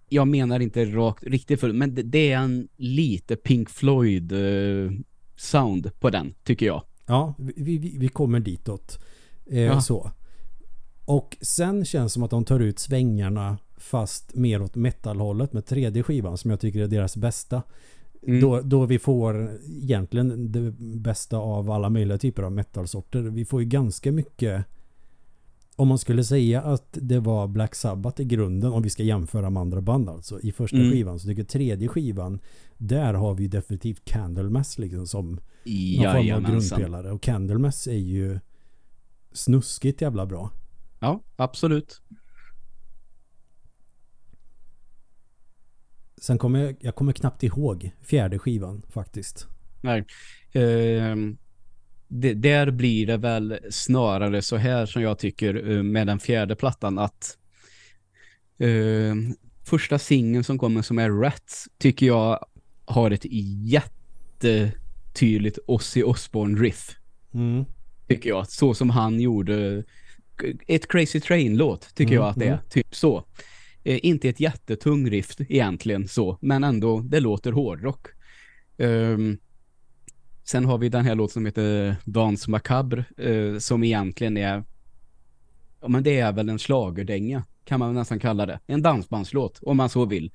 jag menar inte rakt riktigt för men det, det är en lite Pink Floyd eh, sound på den, tycker jag. Ja, vi, vi, vi kommer ditåt. Eh, Ja. Så. Och sen känns det som att de tar ut svängarna fast mer åt metalhållet med tredje skivan som jag tycker är deras bästa. Mm. Då, då vi får egentligen det bästa av alla möjliga typer av metalsorter. Vi får ju ganska mycket om man skulle säga att det var Black Sabbath i grunden om vi ska jämföra med andra band alltså i första Mm. skivan så tycker jag tredje skivan där har vi definitivt Candlemass liksom som någon form av grundpelare och Candlemass är ju snuskigt jävla bra. Ja, absolut. Sen kommer jag, jag kommer knappt ihåg fjärde skivan faktiskt. Nej. Ehm, det, där blir det väl snarare så här som jag tycker eh, med den fjärde plattan att ehm, första singeln som kommer som är Rats tycker jag har ett jättetydligt Ozzy Osbourne riff Mm. tycker jag. Så som han gjorde ett Crazy Train-låt tycker Mm, jag att det är. mm. Typ så. Eh, inte ett jättetung riff egentligen så, men ändå det låter hårdrock. Ehm, sen har vi den här låten som heter Dans Macabre eh, som egentligen är ja men det är väl en schlagerdänga kan man nästan kalla det. En dansbandslåt om man så vill.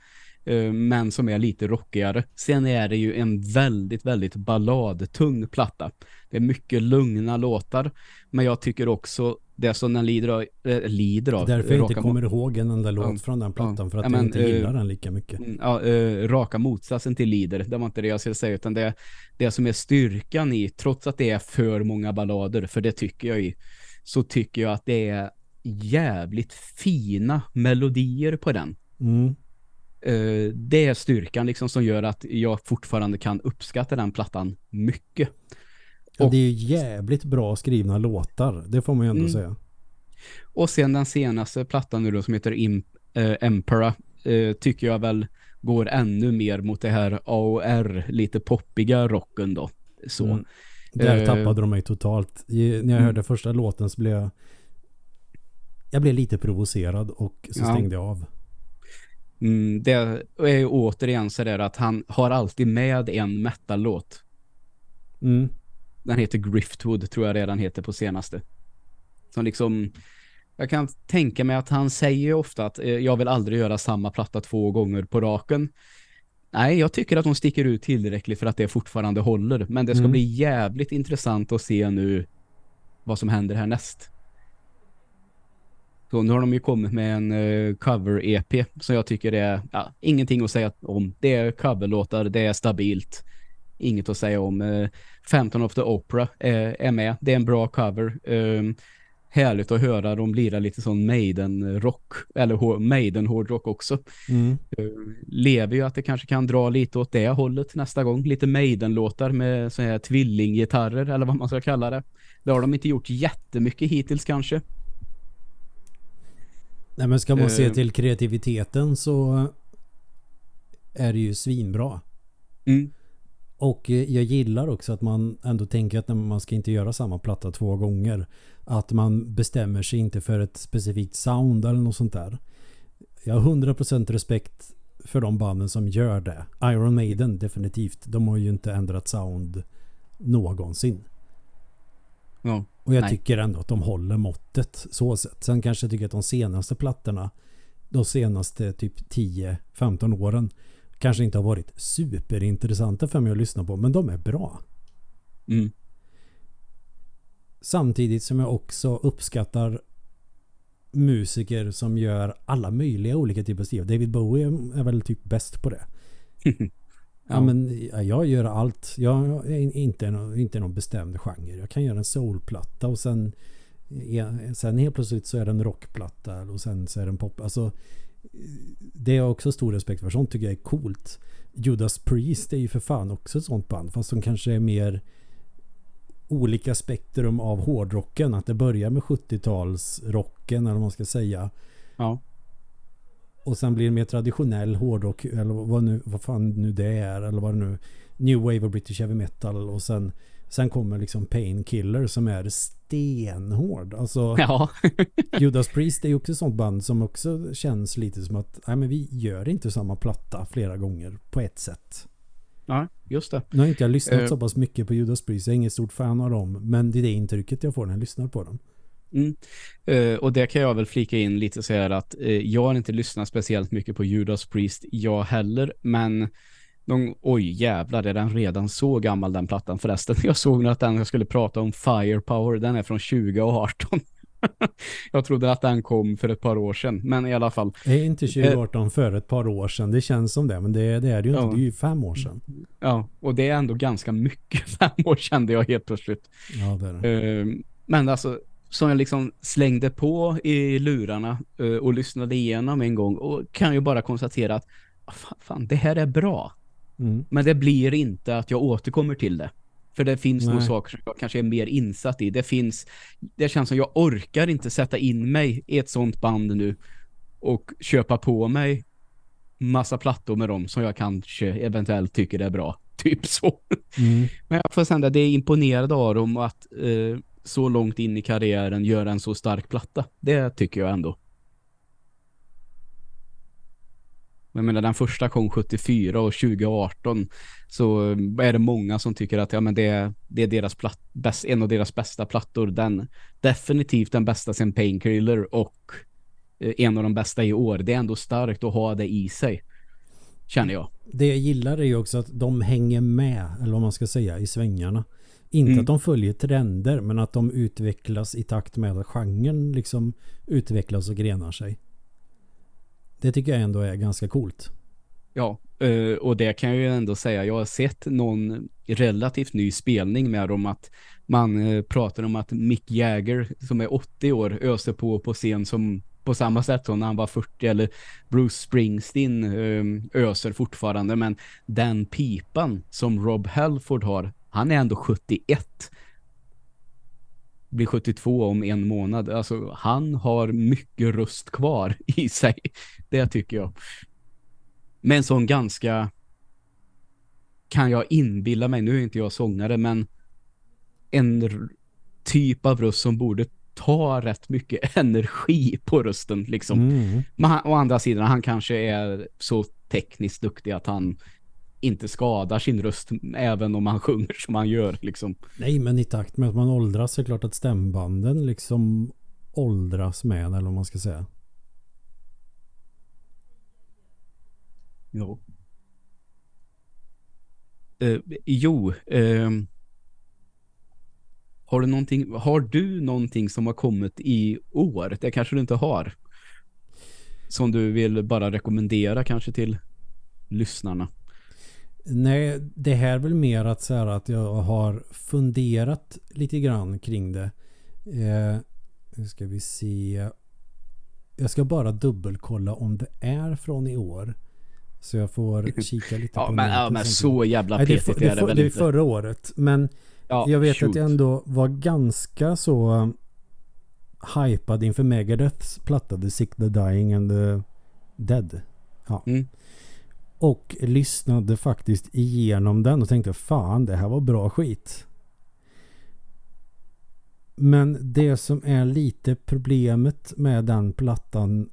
Eh, men som är lite rockigare. Sen är det ju en väldigt, väldigt balladtung platta. Det är mycket lugna låtar. Men jag tycker också det som den lider av, äh, lider av. Därför jag inte kommer ihåg en enda låt Ja. från den plattan Ja. för att Ja, jag men, inte eh, gillar den lika mycket. Mm, Ja, eh, raka motsatsen till lider. Det var inte det jag skulle säga utan det, det som är styrkan i, trots att det är för många ballader, för det tycker jag i, så tycker jag att det är jävligt fina melodier på den. Mm. Eh, det är styrkan liksom som gör att jag fortfarande kan uppskatta den plattan mycket. Ja, Och- det är ju jävligt bra skrivna låtar. Det får man ju ändå Mm. säga. Och sen den senaste plattan nu då som heter Im eh, Emperor eh, tycker jag väl går ännu mer mot det här AOR, lite poppiga rocken då. Så. Mm. Där Eh, tappade de mig totalt. I, när jag Mm. hörde första låten så blev jag jag blev lite provocerad och så Ja. stängde jag av. Mm, det är ju återigen så där att han har alltid med en metal-låt. Mm. Den heter Griftwood tror jag redan heter på senaste. Som liksom jag kan tänka mig att han säger ofta att eh, jag vill aldrig göra samma platta två gånger på raken. Nej, jag tycker att hon sticker ut tillräckligt för att det fortfarande håller. Men det ska Mm. bli jävligt intressant att se nu vad som händer härnäst. Så nu har de ju kommit med en eh, cover-EP som jag tycker är ja, ingenting att säga om. Det är coverlåtar, det är stabilt. Inget att säga om. Eh, 15 of the Opera eh, är med. Det är en bra cover. Um, härligt att höra dem lira lite sån Maiden-rock. Eller hå- Maiden-hårdrock också. Mm. Eh, lever ju att det kanske kan dra lite åt det hållet nästa gång. Lite Maiden-låtar med så här tvillinggitarrer eller vad man ska kalla det. Det har de inte gjort jättemycket hittills kanske. Nej men ska man se Eh. till kreativiteten så är det ju svinbra. Mm. Och eh, jag gillar också att man ändå tänker att man ska inte göra samma platta två gånger. Att man bestämmer sig inte för ett specifikt sound eller något sånt där. Jag har 100% respekt för de banden som gör det. Iron Maiden definitivt. De har ju inte ändrat sound någonsin. Ja. Och jag Nej. tycker ändå att de håller måttet så sett. Sen kanske jag tycker att de senaste plattorna de senaste typ 10-15 åren kanske inte har varit superintressanta för mig att lyssna på men de är bra. Mm. Samtidigt som jag också uppskattar musiker som gör alla möjliga olika typer av stil. David Bowie är väl typ bäst på det. Ja, Ja. men ja, jag gör allt. Jag är inte någon, inte någon bestämd genre. Jag kan göra en soulplatta och sen sen helt plötsligt så är det en rockplatta och sen så är det en pop. Alltså det har jag också stor respekt för. Sånt tycker jag är coolt. Judas Priest är ju för fan också ett sånt band fast de kanske är mer olika spektrum av hårdrocken. Att det börjar med 70-talsrocken eller vad man ska säga. Ja. Och sen blir det mer traditionell hårdrock eller vad, nu, vad fan nu det är eller vad det nu New Wave och British Heavy Metal och sen Sen kommer liksom Painkiller som är stenhård. Alltså Ja. Judas Priest är ju också ett sånt band som också känns lite som att nej men vi gör inte samma platta flera gånger på ett sätt. ja, just det. Nu har inte jag lyssnat Eh. så pass mycket på Judas Priest. Jag är ingen stort fan av dem. Men det är det intrycket jag får när jag lyssnar på dem. Mm. Eh, och det kan jag väl flika in lite så här att eh, jag har inte lyssnat speciellt mycket på Judas Priest, jag heller, men de, oj jävlar, är den redan så gammal den plattan förresten? Jag såg nu att den jag skulle prata om Firepower, den är från 2018. jag trodde att den kom för ett par år sedan, men i alla fall. Är inte 2018 för ett par år sedan? Det känns som det. Men det, det är det ju inte. Ja. Det är ju fem år sedan. Ja, och det är ändå ganska mycket fem år kände jag helt plötsligt. Ja, det är det. Eh, men alltså, som jag liksom slängde på i lurarna eh, och lyssnade igenom en gång och kan ju bara konstatera att ah, fan, fan, det här är bra. Mm. Men det blir inte att jag återkommer till det. För det finns nog Nej. saker som jag kanske är mer insatt i. Det finns, det känns som jag orkar inte sätta in mig i ett sånt band nu och köpa på mig massa plattor med dem som jag kanske eventuellt tycker är bra. Typ så. Mm. Men jag får säga att det är imponerad av dem att eh, så långt in i karriären göra en så stark platta. Det tycker jag ändå. Men menar, den första kom 74 och 2018 så eh, är det många som tycker att ja, men det, är, det är deras platt, bäst, en av deras bästa plattor. Den, definitivt den bästa sen Painkiller och eh, en av de bästa i år. Det är ändå starkt att ha det i sig. Känner jag. Det jag gillar är ju också att de hänger med, eller vad man ska säga, i svängarna. Inte Mm. att de följer trender men att de utvecklas i takt med att genren liksom utvecklas och grenar sig. Det tycker jag ändå är ganska coolt. Ja, eh, och det kan jag ju ändå säga. Jag har sett någon relativt ny spelning med dem att man eh, pratar om att Mick Jagger som är 80 år öser på på scen som på samma sätt som när han var 40 eller Bruce Springsteen eh, öser fortfarande men den pipan som Rob Halford har, han är ändå 71 blir 72 om en månad. Alltså han har mycket röst kvar i sig. Det tycker jag. Men en sån ganska kan jag inbilla mig, nu är inte jag sångare, men en typ av röst som borde ta rätt mycket energi på rösten liksom. Mm. Men han, å andra sidan, han kanske är så tekniskt duktig att han inte skadar sin röst även om han sjunger som han gör liksom. Nej, men i takt med att man åldras så är det klart att stämbanden liksom åldras med, eller vad man ska säga. Jo. Eh, jo, ehm, har du någonting, har du någonting som har kommit i år? Det kanske du inte har. Som du vill bara rekommendera kanske till lyssnarna. Nej, det här är väl mer att säga att jag har funderat lite grann kring det. Eh, nu ska vi se. Jag ska bara dubbelkolla om det är från i år. Så jag får kika lite Ja, på men, ja, men så jävla Nej, det, är, petigt för- det, är det väl det är inte. förra året. Men Ja, jag vet shoot. att jag ändå var ganska så um, hypad inför Megadeths platta The Sick, The Dying and The Dead. Ja. Mm. Och lyssnade faktiskt igenom den och tänkte fan det här var bra skit. Men det som är lite problemet med den plattan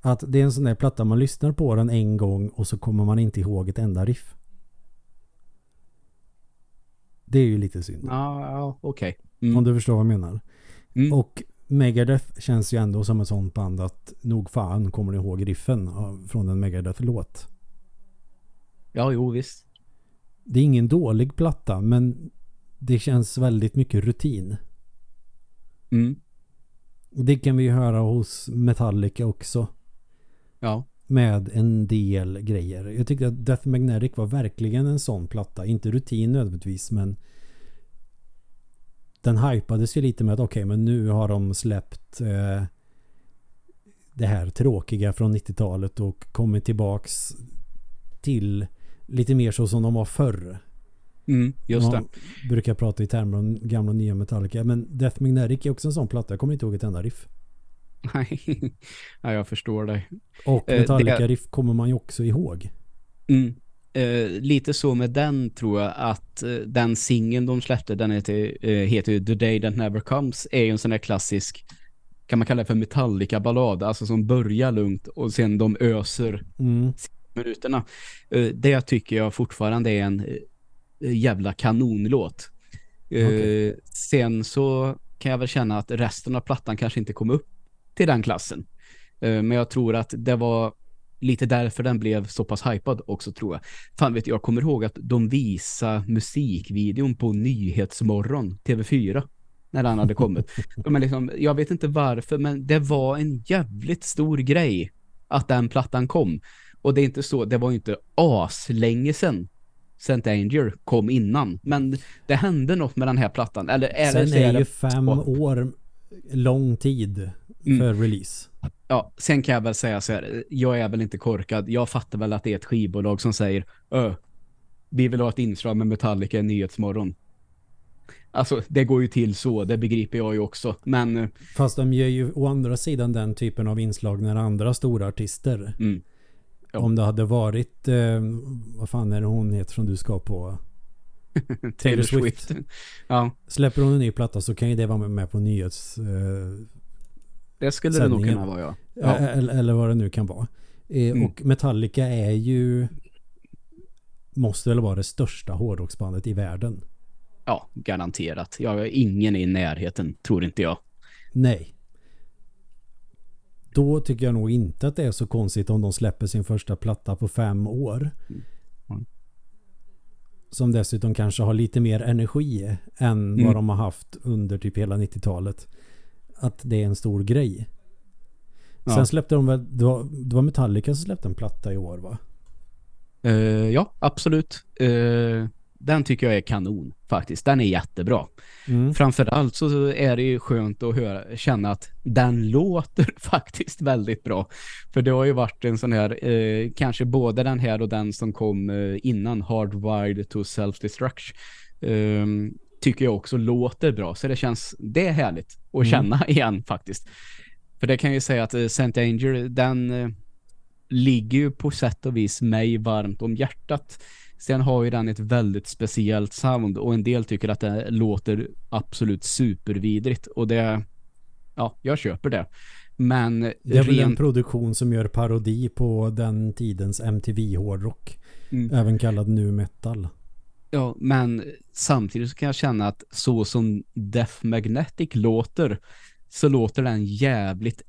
att det är en sån där platta man lyssnar på den en gång och så kommer man inte ihåg ett enda riff. Det är ju lite synd. Ja, ja okej. Om Mm. du förstår vad jag menar. Mm. Och Megadeth känns ju ändå som ett sånt band att nog fan kommer du ihåg riffen från en Megadeth-låt. Ja, jo visst. Det är ingen dålig platta men det känns väldigt mycket rutin. Mm. Det kan vi ju höra hos Metallica också. Ja. Med en del grejer. Jag tyckte att Death Magnetic var verkligen en sån platta. Inte rutin nödvändigtvis men den hypades ju lite med att okej men nu har de släppt eh, det här tråkiga från 90-talet och kommit tillbaks till lite mer så som de var förr. Mm, just det. Man brukar prata i termer om gamla och nya Metallica. Men Death Magnetic är också en sån platta. Jag kommer inte ihåg ett enda riff. Nej, ja, jag förstår dig. Och Eh, Metallica-riff kommer man ju också ihåg. Mm. Eh, lite så med den tror jag att eh, den singeln de släppte, den heter, eh, heter ju The Day That Never Comes, är ju en sån där klassisk kan man kalla det för Metallica-ballad, alltså som börjar lugnt och sen de öser Mm. minuterna. Det tycker jag fortfarande är en jävla kanonlåt. Okej. Sen så kan jag väl känna att resten av plattan kanske inte kom upp till den klassen. Men jag tror att det var lite därför den blev så pass hypad också tror jag. Fan vet jag, kommer ihåg att de visade musikvideon på Nyhetsmorgon, TV4, när den hade kommit. men liksom, jag vet inte varför, men det var en jävligt stor grej att den plattan kom. Och det är inte så, det var inte aslänge sedan St. Anger kom innan. Men det hände något med den här plattan. Eller är det, Sen är det- ju fem år lång tid Mm. för release. Ja, sen kan jag väl säga så här, jag är väl inte korkad. Jag fattar väl att det är ett skivbolag som säger Ö, vi vill ha ett inslag med Metallica i Nyhetsmorgon. Alltså, det går ju till så, det begriper jag ju också. Men, eh, Fast de gör ju å andra sidan den typen av inslag när andra stora artister. mm, Ja. Om det hade varit, eh, vad fan är det hon heter som du ska på? Taylor Swift. Ja, Släpper hon en ny platta så kan ju det vara med på nyhets... Eh, det skulle det nog kunna vara, ja. ja. eller, eller vad det nu kan vara. Eh, Mm. Och Metallica är ju måste väl vara det största hårdrocksbandet i världen. Ja, garanterat. Jag har ingen i närheten, tror inte jag. Nej. Då tycker jag nog inte att det är så konstigt om de släpper sin första platta på fem år. Mm. som dessutom kanske har lite mer energi än Mm. vad de har haft under typ hela 90-talet. Att det är en stor grej. Ja. Sen släppte de väl, det var, det var Metallica som släppte en platta i år va? Eh, ja, absolut. Eh, den tycker jag är kanon faktiskt. Den är jättebra. Mm. Framförallt så är det ju skönt att höra, känna att den låter faktiskt väldigt bra. För det har ju varit en sån här, eh, kanske både den här och den som kom innan Hardwired to Self-Destruct. Tycker jag också låter bra. Så det känns, det är härligt att Mm. känna igen faktiskt. För det kan jag ju säga att eh, Saint Anger, den eh, ligger ju på sätt och vis mig varmt om hjärtat. Sen har ju den ett väldigt speciellt sound och en del tycker att det låter absolut supervidrigt och det ja, jag köper det. Men Det är väl en produktion som gör parodi på den tidens MTV-hårdrock. Mm. Även kallad nu metal. Ja, men samtidigt så kan jag känna att så som Death Magnetic låter så låter den jävligt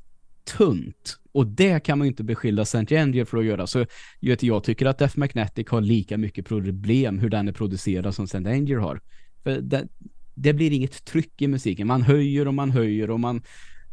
tunt. Och det kan man ju inte beskylla St. Angel för att göra. Så vet, jag tycker att Death Magnetic har lika mycket problem hur den är producerad som St. Angel har. För det, det blir inget tryck i musiken. Man höjer och man höjer och man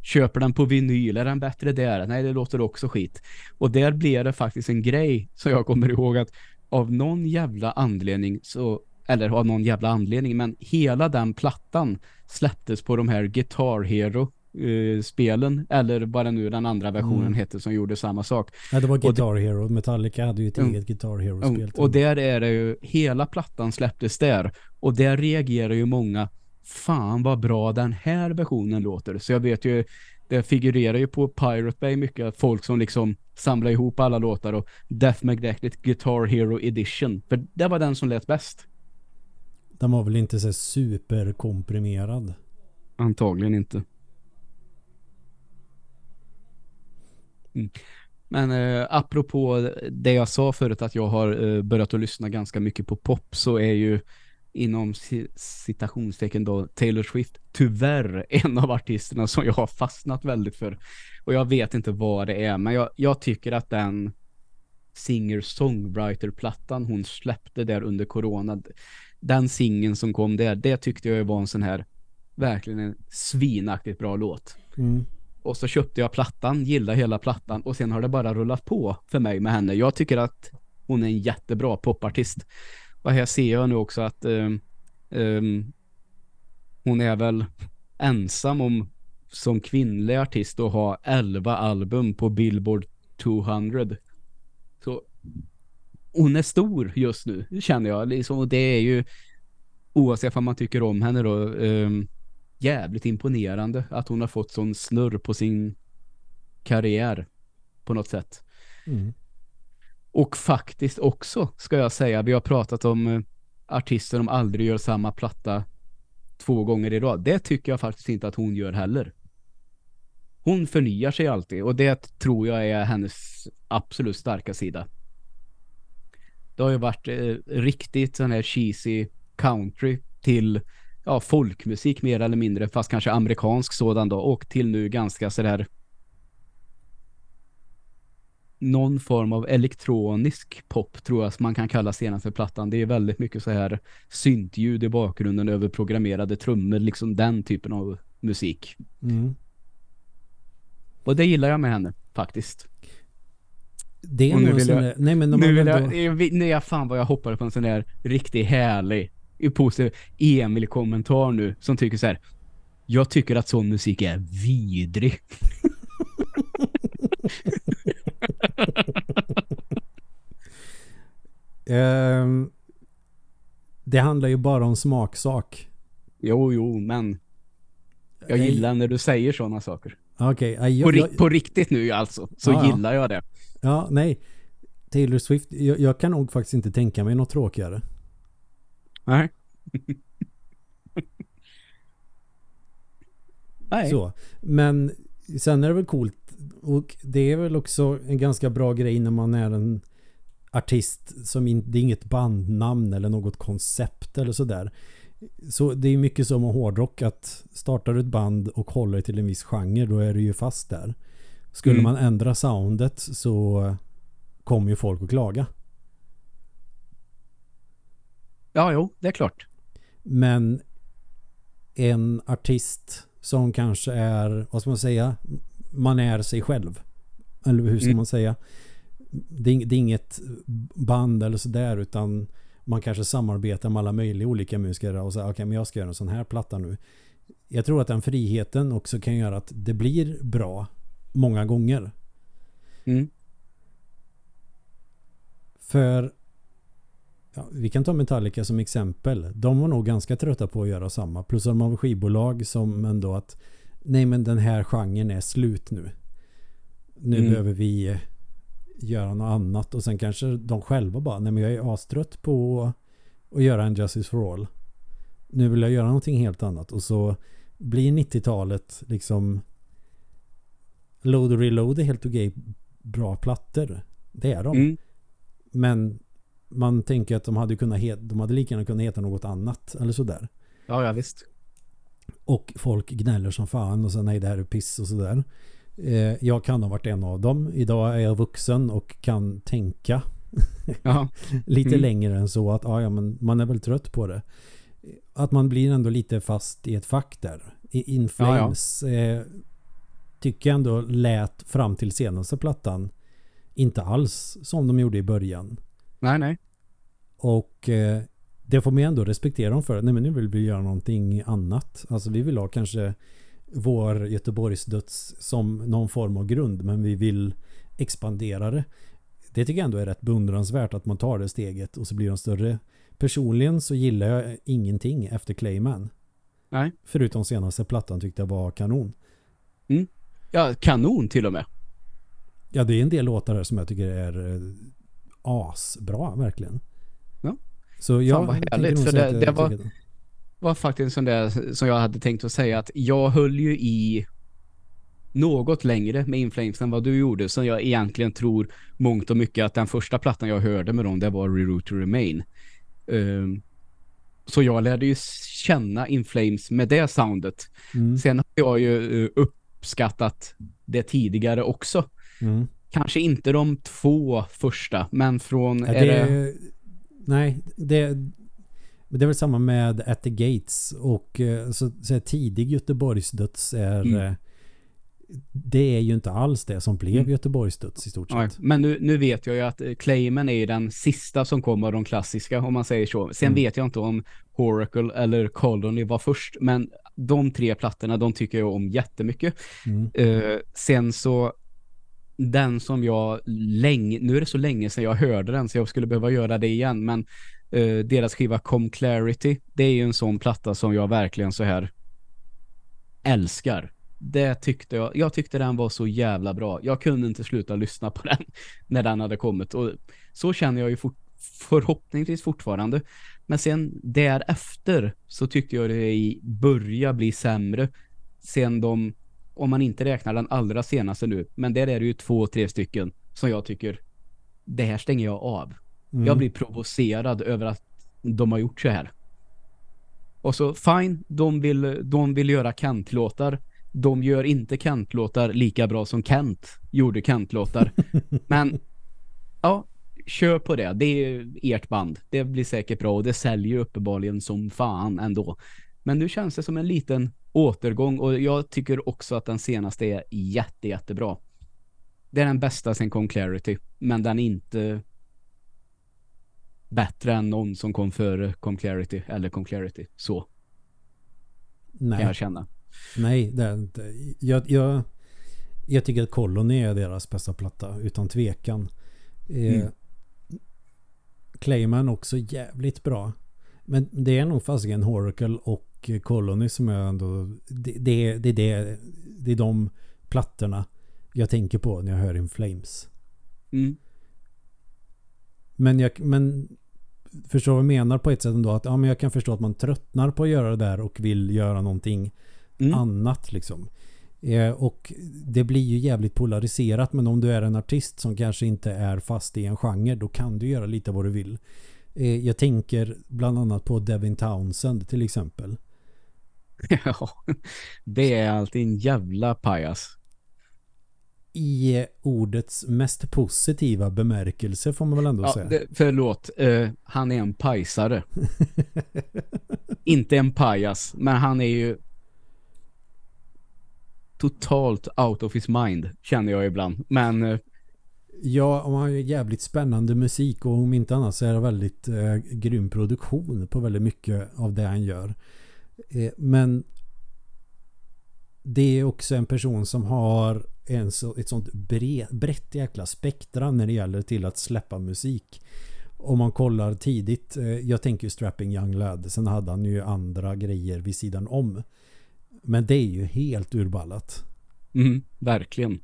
köper den på vinyl. Är den bättre där? Nej, det låter också skit. Och där blir det faktiskt en grej som jag kommer ihåg att av någon jävla anledning så eller av någon jävla anledning men hela den plattan släpptes på de här Guitar Hero eh, spelen eller det nu den andra versionen Mm. hette som gjorde samma sak. Ja, det var Guitar Hero. Metallica hade ju ett Mm. eget Guitar Hero-spel. Och där är det ju hela plattan släpptes där och där reagerar ju många fan vad bra den här versionen låter. Så jag vet ju det figurerar ju på Pirate Bay mycket folk som liksom samlar ihop alla låtar och Death Magnetic Guitar Hero Edition. För det var den som lät bäst. Den var väl inte så superkomprimerad. Antagligen inte. Mm. Men eh, apropå det jag sa förut att jag har eh, börjat att lyssna ganska mycket på pop så är ju inom ci- citationstecken då Taylor Swift tyvärr en av artisterna som jag har fastnat väldigt för. Och jag vet inte vad det är men jag, jag tycker att den singer-songwriter-plattan hon släppte där under corona den singeln som kom där, det tyckte jag var en sån här verkligen en svinaktigt bra låt. Mm. Och så köpte jag plattan, gillade hela plattan och sen har det bara rullat på för mig med henne. Jag tycker att hon är en jättebra popartist. Och här ser jag nu också att um, um, hon är väl ensam om som kvinnlig artist att ha 11 album på Billboard 200. Så hon är stor just nu, känner jag. Liksom, och det är ju oavsett om man tycker om henne då um, jävligt imponerande att hon har fått sån snurr på sin karriär på något sätt. Mm. Och faktiskt också, ska jag säga, vi har pratat om eh, artister som aldrig gör samma platta två gånger i rad. Det tycker jag faktiskt inte att hon gör heller. Hon förnyar sig alltid och det tror jag är hennes absolut starka sida. Det har ju varit eh, riktigt sån här cheesy country till ja, folkmusik mer eller mindre, fast kanske amerikansk sådan då, och till nu ganska sådär någon form av elektronisk pop tror jag som man kan kalla senaste plattan. Det är väldigt mycket så här syntljud i bakgrunden över programmerade trummor, liksom den typen av musik. Mm. Och det gillar jag med henne, faktiskt. Det är Och nu vill jag- där, Nej men Nu vill jag, vet- nej, fan vad jag hoppade på en sån där riktigt härlig positiv Emil-kommentar nu som tycker så här. Jag tycker att sån musik är vidrig. Ehm, det handlar ju bara om smaksak. Jo, jo, men jag gillar när du säger såna saker. Okej, ja, På, jag, jag, på riktigt nu alltså, så ja. gillar jag det. ja, nej. Taylor Swift, jag, jag kan nog faktiskt inte tänka mig något tråkigare. Nej. Nej. Så. Men sen är det väl coolt och det är väl också en ganska bra grej när man är en artist som inte, det är inget bandnamn eller något koncept eller sådär. Så det är mycket som med hårdrock att startar du ett band och håller till en viss genre då är du ju fast där. Skulle Mm. man ändra soundet så kommer ju folk att klaga. Ja, jo, det är klart. Men en artist som kanske är, vad ska man säga, man är sig själv. Eller hur ska Mm. man säga? Det är, det är inget band eller sådär utan man kanske samarbetar med alla möjliga olika musiker och säger okej men jag ska göra en sån här platta nu. Jag tror att den friheten också kan göra att det blir bra många gånger. Mm. För ja, vi kan ta Metallica som exempel. De var nog ganska trötta på att göra samma. Plus att de har skivbolag som ändå att nej men den här genren är slut nu. Nu Mm. behöver vi eh, göra något annat och sen kanske de själva bara nej men jag är astrött på att göra en Justice for All. Nu vill jag göra någonting helt annat och så blir 90-talet liksom Load och Reload är helt okej bra plattor. Det är de. Mm. Men man tänker att de hade kunnat de hade lika gärna kunnat heta något annat eller sådär. Ja, ja, visst. Och folk gnäller som fan och säger nej det här är piss och sådär. Eh, jag kan ha varit en av dem. Idag är jag vuxen och kan tänka lite Mm. längre än så att ah, ja, men man är väl trött på det. Att man blir ändå lite fast i ett fack där. I In Ja, ja. Eh, tycker jag ändå lät fram till senaste plattan inte alls som de gjorde i början. Nej, nej. Och eh, det får man ju ändå respektera dem för. Nej men nu vill vi göra någonting annat. Alltså vi vill ha kanske vår Göteborgsdöds som någon form av grund men vi vill expandera det. Det tycker jag ändå är rätt beundransvärt att man tar det steget och så blir de större. Personligen så gillar jag ingenting efter Clayman. Nej. Förutom senaste plattan tyckte jag var kanon. Ja, kanon till och med. Ja det är en del låtar här som jag tycker är eh, asbra verkligen. Ja. Så jag vad tänker härligt, för det- det var- var faktiskt sån där som jag hade tänkt att säga att jag höll ju i något längre med Inflames än vad du gjorde så jag egentligen tror mångt och mycket att den första plattan jag hörde med dem det var Reroute to Remain. Ehm, så jag lärde ju känna Inflames med det soundet. Mm. Sen har jag ju eh, uppskattat det tidigare också. Mm. Kanske inte de två första, men från... Ja, är det, det, Nej, det, det är väl samma med At the Gates och eh, så, så här, tidig Göteborgsdöds är Mm. eh, det är ju inte alls det som blev Mm. Göteborgsdöds i stort sett. men nu, nu vet jag ju att eh, Clayman är ju den sista som kommer av de klassiska om man säger så. Sen Mm. vet jag inte om Horacle eller Colony var först, men de tre plattorna de tycker jag om jättemycket. Mm. Eh, sen så den som jag länge, nu är det så länge sedan jag hörde den så jag skulle behöva göra det igen, men eh, deras skiva Com Clarity, det är ju en sån platta som jag verkligen så här älskar. Det tyckte jag, jag tyckte den var så jävla bra. Jag kunde inte sluta lyssna på den när den hade kommit och så känner jag ju fort, förhoppningsvis fortfarande. Men sen därefter så tyckte jag det börja bli sämre sen de om man inte räknar den allra senaste nu, men där är det ju två, tre stycken som jag tycker det här stänger jag av. Mm. Jag blir provocerad över att de har gjort så här. Och så fine, de vill, de vill göra Kent-låtar. De gör inte Kent-låtar lika bra som Kent gjorde Kent-låtar. Men ja, kör på det. Det är ert band. Det blir säkert bra och det säljer uppenbarligen som fan ändå. Men nu känns det som en liten återgång och jag tycker också att den senaste är jätte, jättebra. Det är den bästa sen kom Clarity, men den är inte bättre än någon som kom före Com Clarity eller Com Clarity. Så kan Nej, jag känna. nej det är inte. Jag, jag, jag tycker att Colony är deras bästa platta utan tvekan. Eh, Mm. Clayman också jävligt bra. Men det är nog fasiken Horacle och Colony som jag ändå... Det, det, det, det, det är de plattorna jag tänker på när jag hör In Flames. Mm. Men jag men förstår vad jag menar på ett sätt ändå att ja, men jag kan förstå att man tröttnar på att göra det där och vill göra någonting Mm. annat liksom. Eh, och det blir ju jävligt polariserat men om du är en artist som kanske inte är fast i en genre då kan du göra lite vad du vill. Eh, jag tänker bland annat på Devin Townsend till exempel. ja, det är alltid en jävla pajas. I ordets mest positiva bemärkelse får man väl ändå Ja, säga. det, förlåt, eh, han är en pajsare. Inte en pajas, men han är ju totalt out of his mind, känner jag ibland. Men eh, Ja, och han har ju jävligt spännande musik och om inte annat så är det väldigt eh, grym produktion på väldigt mycket av det han gör. Eh, men det är också en person som har en så, ett sånt bre, brett jäkla spektra när det gäller till att släppa musik. Om man kollar tidigt, eh, jag tänker ju Strapping Young Lad, sen hade han ju andra grejer vid sidan om. Men det är ju helt urballat. mm, verkligen.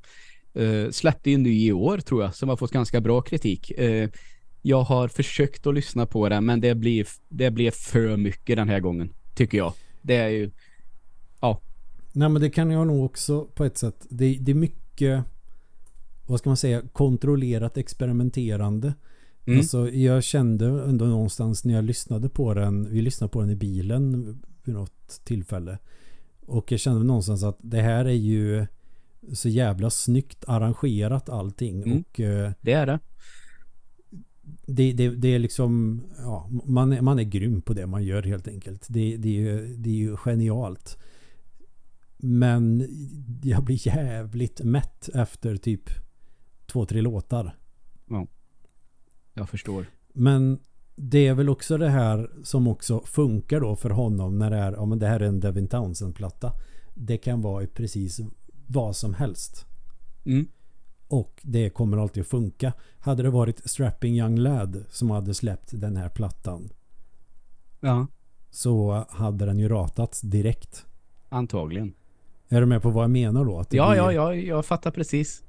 Uh, släppte ju ny i år tror jag, som har fått ganska bra kritik. Uh, jag har försökt att lyssna på den, men det blir, det blir för mycket den här gången, tycker jag. Det är ju, Nej men det kan jag nog också på ett sätt. Det, det är mycket vad ska man säga kontrollerat experimenterande. mm, Alltså jag kände ändå någonstans när jag lyssnade på den. Vi lyssnade på den i bilen vid något tillfälle. Och jag kände någonstans att det här är ju så jävla snyggt arrangerat allting. Mm. Och eh, det är det. Det, det, det är liksom ja, man, är, man är grym på det man gör helt enkelt. Det, det, är, ju, det är ju genialt. Men jag blir jävligt mätt efter typ två, tre låtar. Jag förstår. Men det är väl också det här som också funkar då för honom när det är, ja men det här är en Devin Townsend-platta. Det kan vara i precis vad som helst. Mm. Och det kommer alltid att funka. Hade det varit Strapping Young Lad som hade släppt den här plattan Ja, så hade den ju ratats direkt. antagligen. Är du med på vad jag menar då? Ja, blir, ja, ja, jag fattar precis.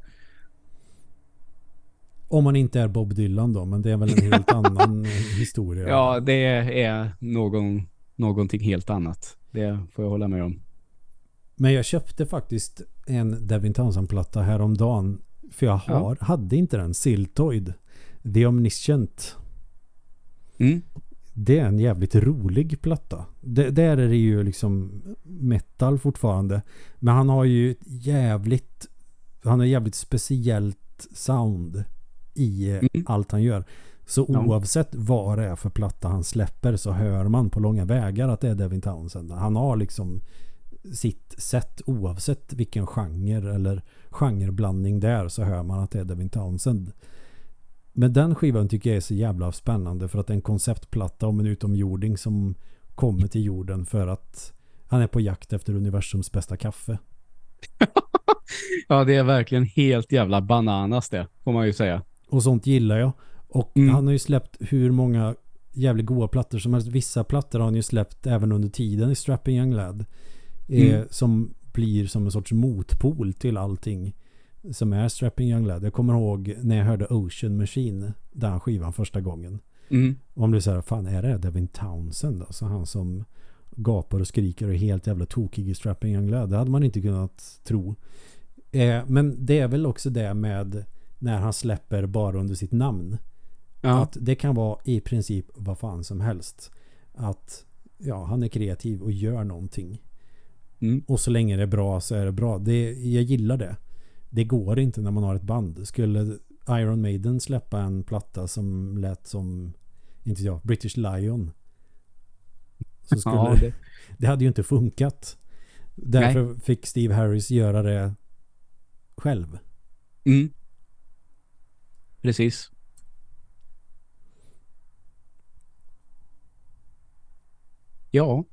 Om man inte är Bob Dylan då, men det är väl en helt annan historia. Ja, det är någon, någonting helt annat. Det får jag hålla med om. Men jag köpte faktiskt en Devin Townsend-platta häromdagen. För jag Ja. har, hade inte den. Siltoid. The Omniscient. Mm. Det är en jävligt rolig platta. Det, där är det ju liksom metal fortfarande. Men han har ju ett jävligt han har jävligt speciellt sound i Mm. allt han gör. Så Ja. oavsett vad det är för platta han släpper så hör man på långa vägar att det är Devin Townsend. Han har liksom sitt sätt oavsett vilken genre eller genreblandning det är så hör man att det är Devin Townsend. Men den skivan tycker jag är så jävla spännande för att det är en konceptplatta om en utomjording som kommer till jorden för att han är på jakt efter universums bästa kaffe. Ja, det är verkligen helt jävla bananas det, får man ju säga. Och sånt gillar jag. Och Mm. han har ju släppt hur många jävligt goda plattor som helst. Vissa plattor har han ju släppt även under tiden i Strapping Young Lad. Eh, Mm. som blir som en sorts motpol till allting som är Strapping Young Lad. Jag kommer ihåg när jag hörde Ocean Machine, den skivan första gången. Mm. Och man blir så här, fan är det Devin Townsend? Alltså han som gapar och skriker och är helt jävla tokig i Strapping Young Lad. Det hade man inte kunnat tro. Eh, men det är väl också det med när han släpper bara under sitt namn. Ja. Att det kan vara i princip vad fan som helst. Att ja, han är kreativ och gör någonting. Mm. Och så länge det är bra så är det bra. Det, jag gillar det. Det går inte när man har ett band. Skulle Iron Maiden släppa en platta som lät som inte jag, British Lion. Så skulle, Ja, det... det, hade ju inte funkat. Därför fick Steve Harris göra det själv. mm. Precis. Ja.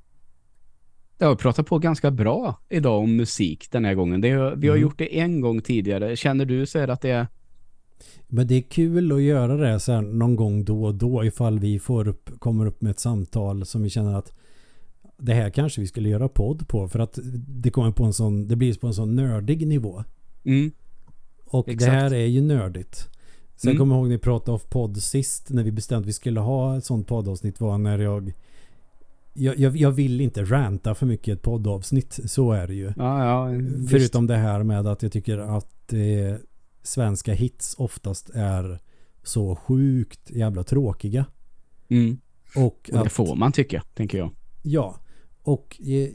Jag har pratat på ganska bra idag om musik den här gången. Det, vi har Mm. gjort det en gång tidigare. Känner du så här att det är... Men det är kul att göra det så här någon gång då och då ifall vi får upp, kommer upp med ett samtal som vi känner att det här kanske vi skulle göra podd på för att det kommer på en sån, det blir på en sån nördig nivå. Mm. Och Exakt. det här är ju nördigt. Sen Mm. kommer jag ihåg när vi pratade off podd sist när vi bestämde att vi skulle ha ett sånt poddavsnitt var när jag jag, jag, jag vill inte ranta för mycket ett poddavsnitt. Så är det ju. Ja, ja. Förutom det här med att jag tycker att eh, svenska hits oftast är så sjukt jävla tråkiga. Mm. Och, Och det att, får man tycka, tänker jag. Ja. Och eh,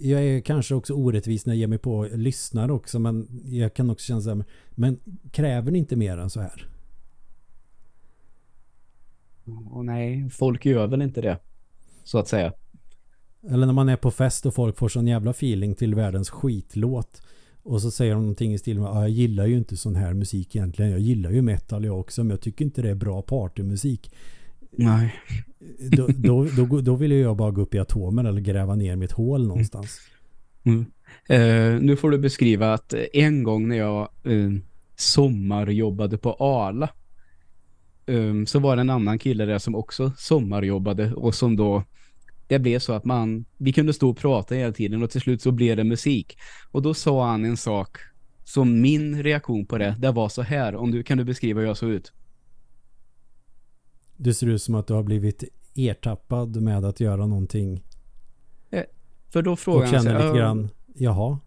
jag är kanske också orättvis när jag ger mig på lyssnare också men jag kan också känna så här, men kräver ni inte mer än så här? Och nej, folk gör väl inte det. Så att säga. Eller när man är på fest och folk får sån jävla feeling till världens skitlåt. Och så säger de någonting i stil med ah, jag gillar ju inte sån här musik egentligen. Jag gillar ju metal jag också men jag tycker inte det är bra partymusik. Nej. Då, då, då, då vill jag bara gå upp i atomer eller gräva ner mitt hål någonstans. Mm. Uh, nu får du beskriva att en gång när jag uh, sommarjobbade på Arla um, så var det en annan kille där som också sommarjobbade och som då det blev så att man, vi kunde stå och prata hela tiden och till slut så blev det musik. Och då sa han en sak som min reaktion på det, det var så här. Om du kan du beskriva hur jag såg ut? Det ser ut som att du har blivit ertappad med att göra någonting. Eh, för då frågade han sig, lite grann, jaha,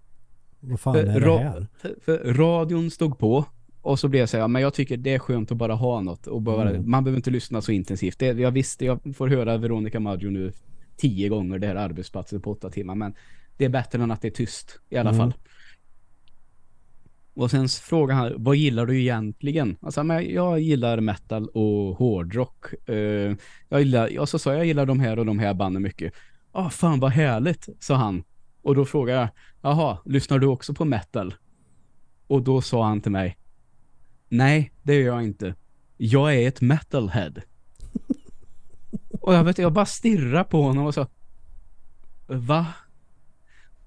vad fan är det här? För radion stod på och så blev jag så här, men jag tycker det är skönt att bara ha något. Och bara, mm. Man behöver inte lyssna så intensivt. Det, jag visste, jag får höra Veronica Maggio nu tio gånger det här arbetsplatsen på åtta timmar. Men det är bättre än att det är tyst i alla mm. fall. Och sen frågar han, vad gillar du egentligen? Alltså, men jag gillar metal och hårdrock. Uh, jag gillar, och så sa jag, jag gillar de här och de här banden mycket. Ah, fan vad härligt, sa han. Och då frågade jag, jaha, lyssnar du också på metal? Och då sa han till mig, nej, det gör jag inte. Jag är ett metalhead. och jag vet jag bara stirrar på honom och så, va?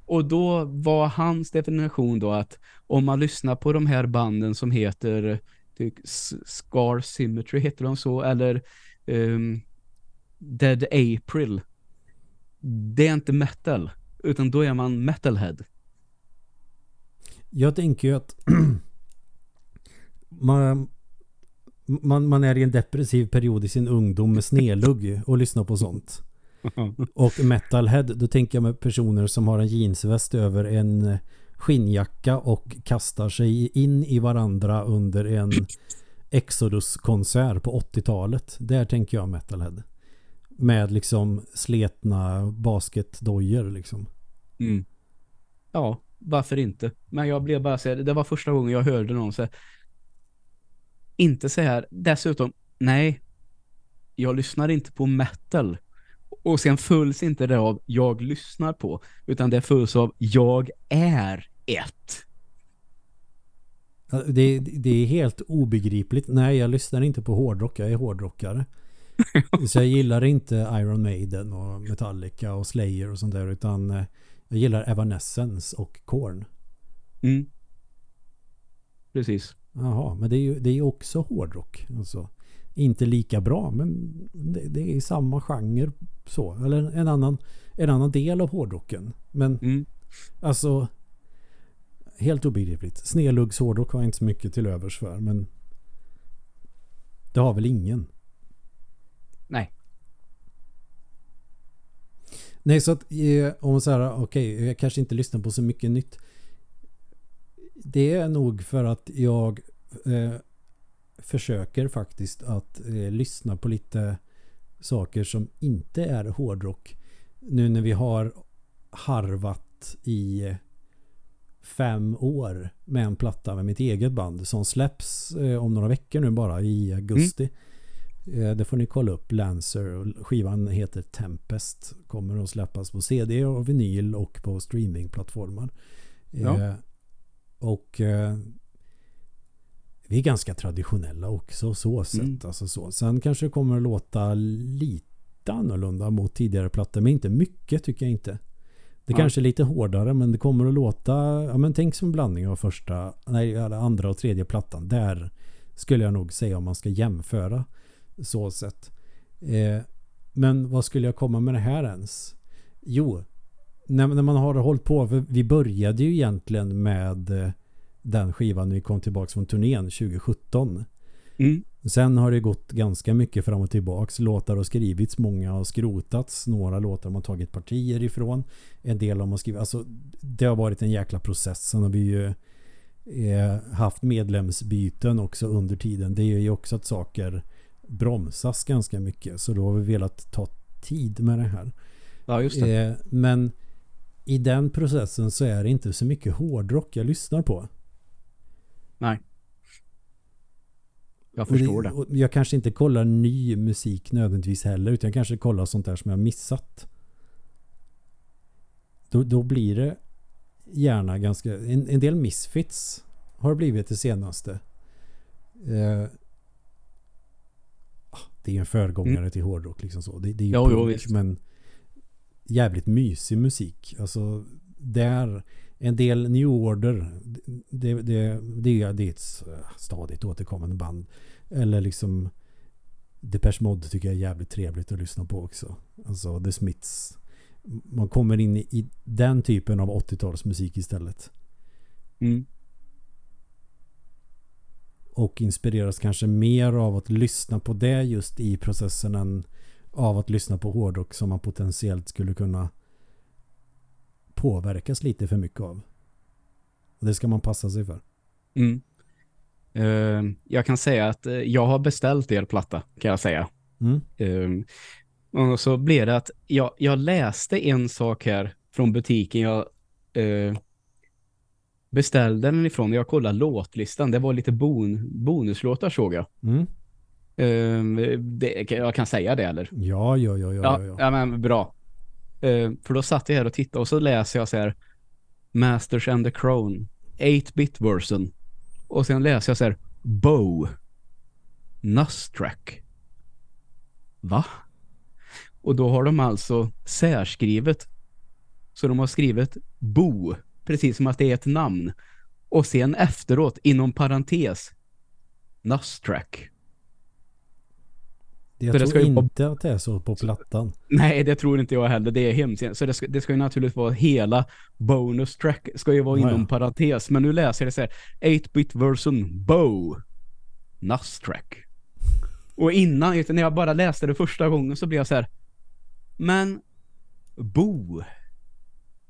Och då var hans definition då att om man lyssnar på de här banden som heter typ, Scar Symmetry heter de så eller um, Dead April det är inte metal utan då är man metalhead. Jag tänker ju att man, man, man är i en depressiv period i sin ungdom med snelugg och lyssnar på sånt. Och metalhead, då tänker jag med personer som har en jeansväst över en skinnjacka och kastar sig in i varandra under en Exodus-konsert på 80-talet. Där tänker jag metalhead. Med liksom sletna basketdojor liksom. Mm. Ja, varför inte? Men jag blev bara så det var första gången jag hörde någon säga inte så här, dessutom, nej, jag lyssnar inte på metal. Och sen följs inte det av jag lyssnar på, utan det följs av jag är ett. Det, det är helt obegripligt. Nej, jag lyssnar inte på hårdrock. Jag är hårdrockare. Så jag gillar inte Iron Maiden och Metallica och Slayer och sånt där. Utan eh, jag gillar Evanescence och Korn. Mm. Precis. Jaha, men det är ju det är också hårdrock. Alltså inte lika bra men det, det är samma genre så. Eller en annan, en annan del av hårdrocken. Men mm. alltså helt obegripligt. Sneluggs hårdrock har jag inte så mycket till övers för men det har väl ingen. Nej. Nej så att eh, om man säger okej okay, jag kanske inte lyssnar på så mycket nytt. Det är nog för att jag eh, försöker faktiskt att eh, lyssna på lite saker som inte är hårdrock. Nu när vi har harvat i fem år med en platta med mitt eget band som släpps eh, om några veckor nu bara i augusti. Mm. Eh, det får ni kolla upp. Lancer skivan heter Tempest. Kommer att släppas på CD och vinyl och på streamingplattformar. Ja. Och eh, vi är ganska traditionella också så sätt. Mm. Alltså så. Sen kanske det kommer att låta lite annorlunda mot tidigare plattor. Men inte mycket tycker jag inte. Det ja. kanske är lite hårdare men det kommer att låta ja, men tänk som blandning av första nej, andra och tredje plattan. Där skulle jag nog säga om man ska jämföra så sätt. Eh, men vad skulle jag komma med det här ens? Jo, när, när man har hållit på, för vi började ju egentligen med eh, den skivan när vi kom tillbaka från turnén 2017. Mm. Sen har det gått ganska mycket fram och tillbaks. Låtar har skrivits, många har skrotats. Några låtar har man tagit partier ifrån. En del har man skrivit. Alltså, det har varit en jäkla process. Sen har vi ju eh, haft medlemsbyten också under tiden. Det är ju också att saker bromsas ganska mycket. Så då har vi velat ta tid med det här. Ja, just det. Eh, men i den processen så är det inte så mycket hårdrock jag lyssnar på. Nej. Jag förstår det. och Jag kanske inte kollar ny musik nödvändigtvis heller utan jag kanske kollar sånt där som jag missat. Då, då blir det gärna ganska... En, en del misfits har det blivit det senaste. Eh, ah, det är en föregångare till hårdrock liksom så. Det, det är ju Mm. Jo, jo, punk, visst. men jävligt mysig musik. Alltså där en del New Order det, det, det, är, det är ett stadigt återkommande band. Eller liksom Depeche Mode tycker jag är jävligt trevligt att lyssna på också. Alltså The Smiths. Man kommer in i, i den typen av 80-talsmusik istället. Mm. Och inspireras kanske mer av att lyssna på det just i processen än av att lyssna på hårdrock som man potentiellt skulle kunna påverkas lite för mycket av. Och det ska man passa sig för. Mm. Eh, jag kan säga att eh, jag har beställt er platta, kan jag säga. Mm. Eh, och så blev det att jag, jag läste en sak här från butiken jag eh, beställde den ifrån. Jag kollade låtlistan. Det var lite bon, bonuslåtar såg jag. Mm. Eh, det, jag kan säga det eller? Ja, ja, ja, ja, Ja, ja, ja. men bra. Eh, för då satt jag här och tittade och så läser jag så här Masters and the Crown 8-bit version. Och sen läser jag så här Bow Nustrack. Va? Och då har de alltså särskrivet så de har skrivit Bo precis som att det är ett namn. Och sen efteråt inom parentes Nustrack. Jag tror inte att det är så på plattan. Nej, det tror inte jag heller. Det är hemskt. Så det ska, det ska ju naturligtvis vara hela bonus track ska ju vara inom parentes. Men nu läser jag det så här 8-bit version Bow NAS track. Och innan, när jag bara läste det första gången så blev jag så här men Bo.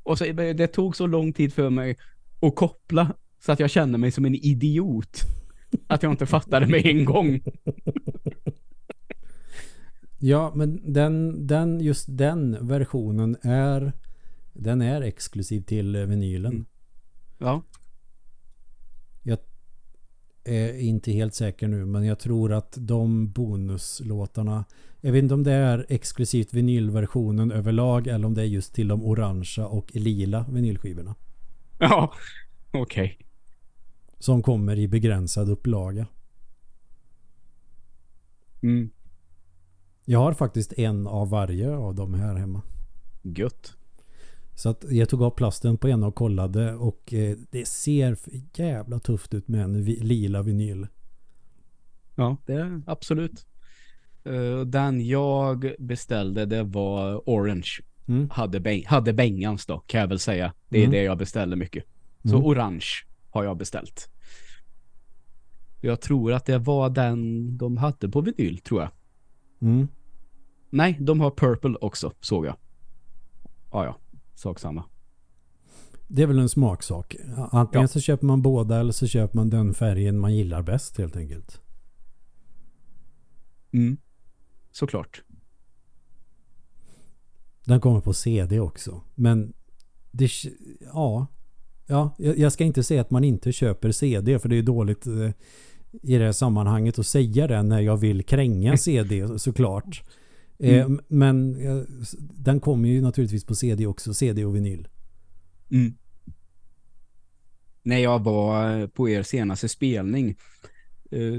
Och så, det tog så lång tid för mig att koppla så att jag kände mig som en idiot. Att jag inte fattade med en gång. Ja, men den, den, just den versionen är den är exklusiv till eh, vinylen. Mm. Ja. Jag är inte helt säker nu, men jag tror att de bonuslåtarna jag vet inte om det är exklusivt vinylversionen överlag eller om det är just till de orangea och lila vinylskivorna. Ja. Okej. Som kommer i begränsad upplaga. Mm. Jag har faktiskt en av varje av dem här hemma. Gött. Så att jag tog av plasten på en och kollade och eh, det ser jävla tufft ut med en lila vinyl. Ja, det är absolut. Eh, den jag beställde det var Orange. Mm. Hade, bäng, hade bängans då, kan jag väl säga. Det är Mm. det jag beställde mycket. Så Mm. Orange har jag beställt. Jag tror att det var den de hade på vinyl, tror jag. Mm. Nej, de har Purple också, såg jag. Ja, ja. Sak samma. Det är väl en smaksak. Antingen Ja. så köper man båda eller så köper man den färgen man gillar bäst helt enkelt. Mm. Såklart. Den kommer på CD också. Men det, ja, ja, jag ska inte säga att man inte köper CD för det är dåligt eh, i det här sammanhanget att säga det när jag vill kränga CD såklart. Eh, Mm. Men eh, den kommer ju naturligtvis på CD också, CD och vinyl. Mm. När jag var eh, på er senaste spelning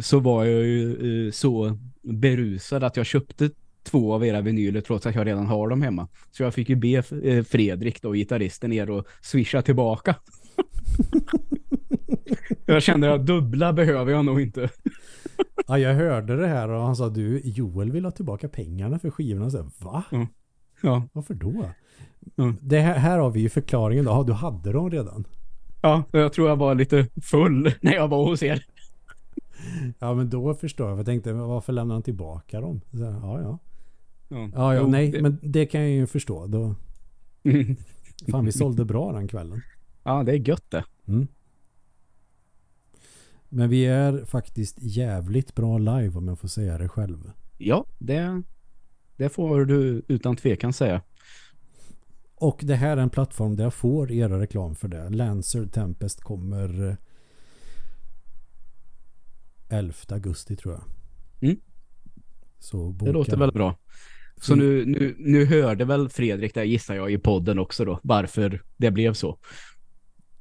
så var jag ju så berusad att jag köpte två av era vinyler trots att jag redan har dem hemma. Så jag fick ju be Fredrik då, gitarristen, ner och swisha tillbaka. jag kände att dubbla behöver jag nog inte. Ja, jag hörde det här och han sa du, Joel vill ha tillbaka pengarna för skivorna. Så, Va? Ja, Varför då? Mm. Det här, här har vi ju förklaringen då. Du hade dem redan. ja jag tror jag var lite full när jag var hos er. Ja, men då förstår jag. Jag tänkte, varför lämnar han tillbaka dem? Så, ja, ja. Ja, Ja, ja Jo, nej, det- men det kan jag ju förstå. Då, fan, vi sålde bra den kvällen. ja, det är gött det. Mm. Men vi är faktiskt jävligt bra live om jag får säga det själv. Ja, det, det får du utan tvekan säga. Och det här är en plattform där jag får era reklam för det. Lancer Tempest kommer eh, 11 augusti tror jag. Mm. Så Det låter väl bra. Så Mm. nu, nu, nu hörde väl Fredrik där gissar jag i podden också då varför det blev så.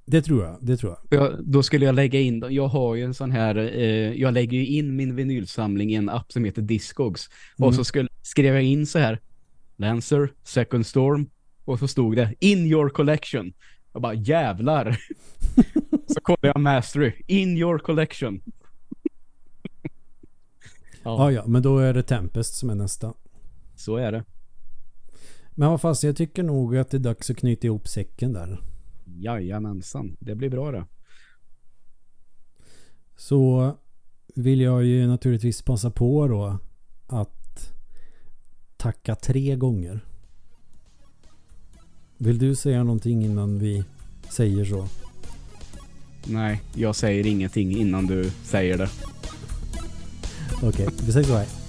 Det tror jag, det tror jag. Jag, då skulle jag lägga in, jag har ju en sån här, eh, jag lägger ju in min vinylsamling i en app som heter Discogs. Mm. Och så skulle, skrev jag in så här, Lancer, Second Storm, och så stod det, in your collection. Jag bara, jävlar. så kollade jag Mastery, in your collection. Ja, ja, men då är det Tempest som är nästa. Så är det. Men vad fast jag tycker nog att det är dags att knyta ihop säcken där. Jajamensan, det blir bra det. Så vill jag ju naturligtvis passa på då att tacka tre gånger. Vill du säga någonting innan vi säger så? Nej, jag säger ingenting innan du säger det. Okej, vi säger så här.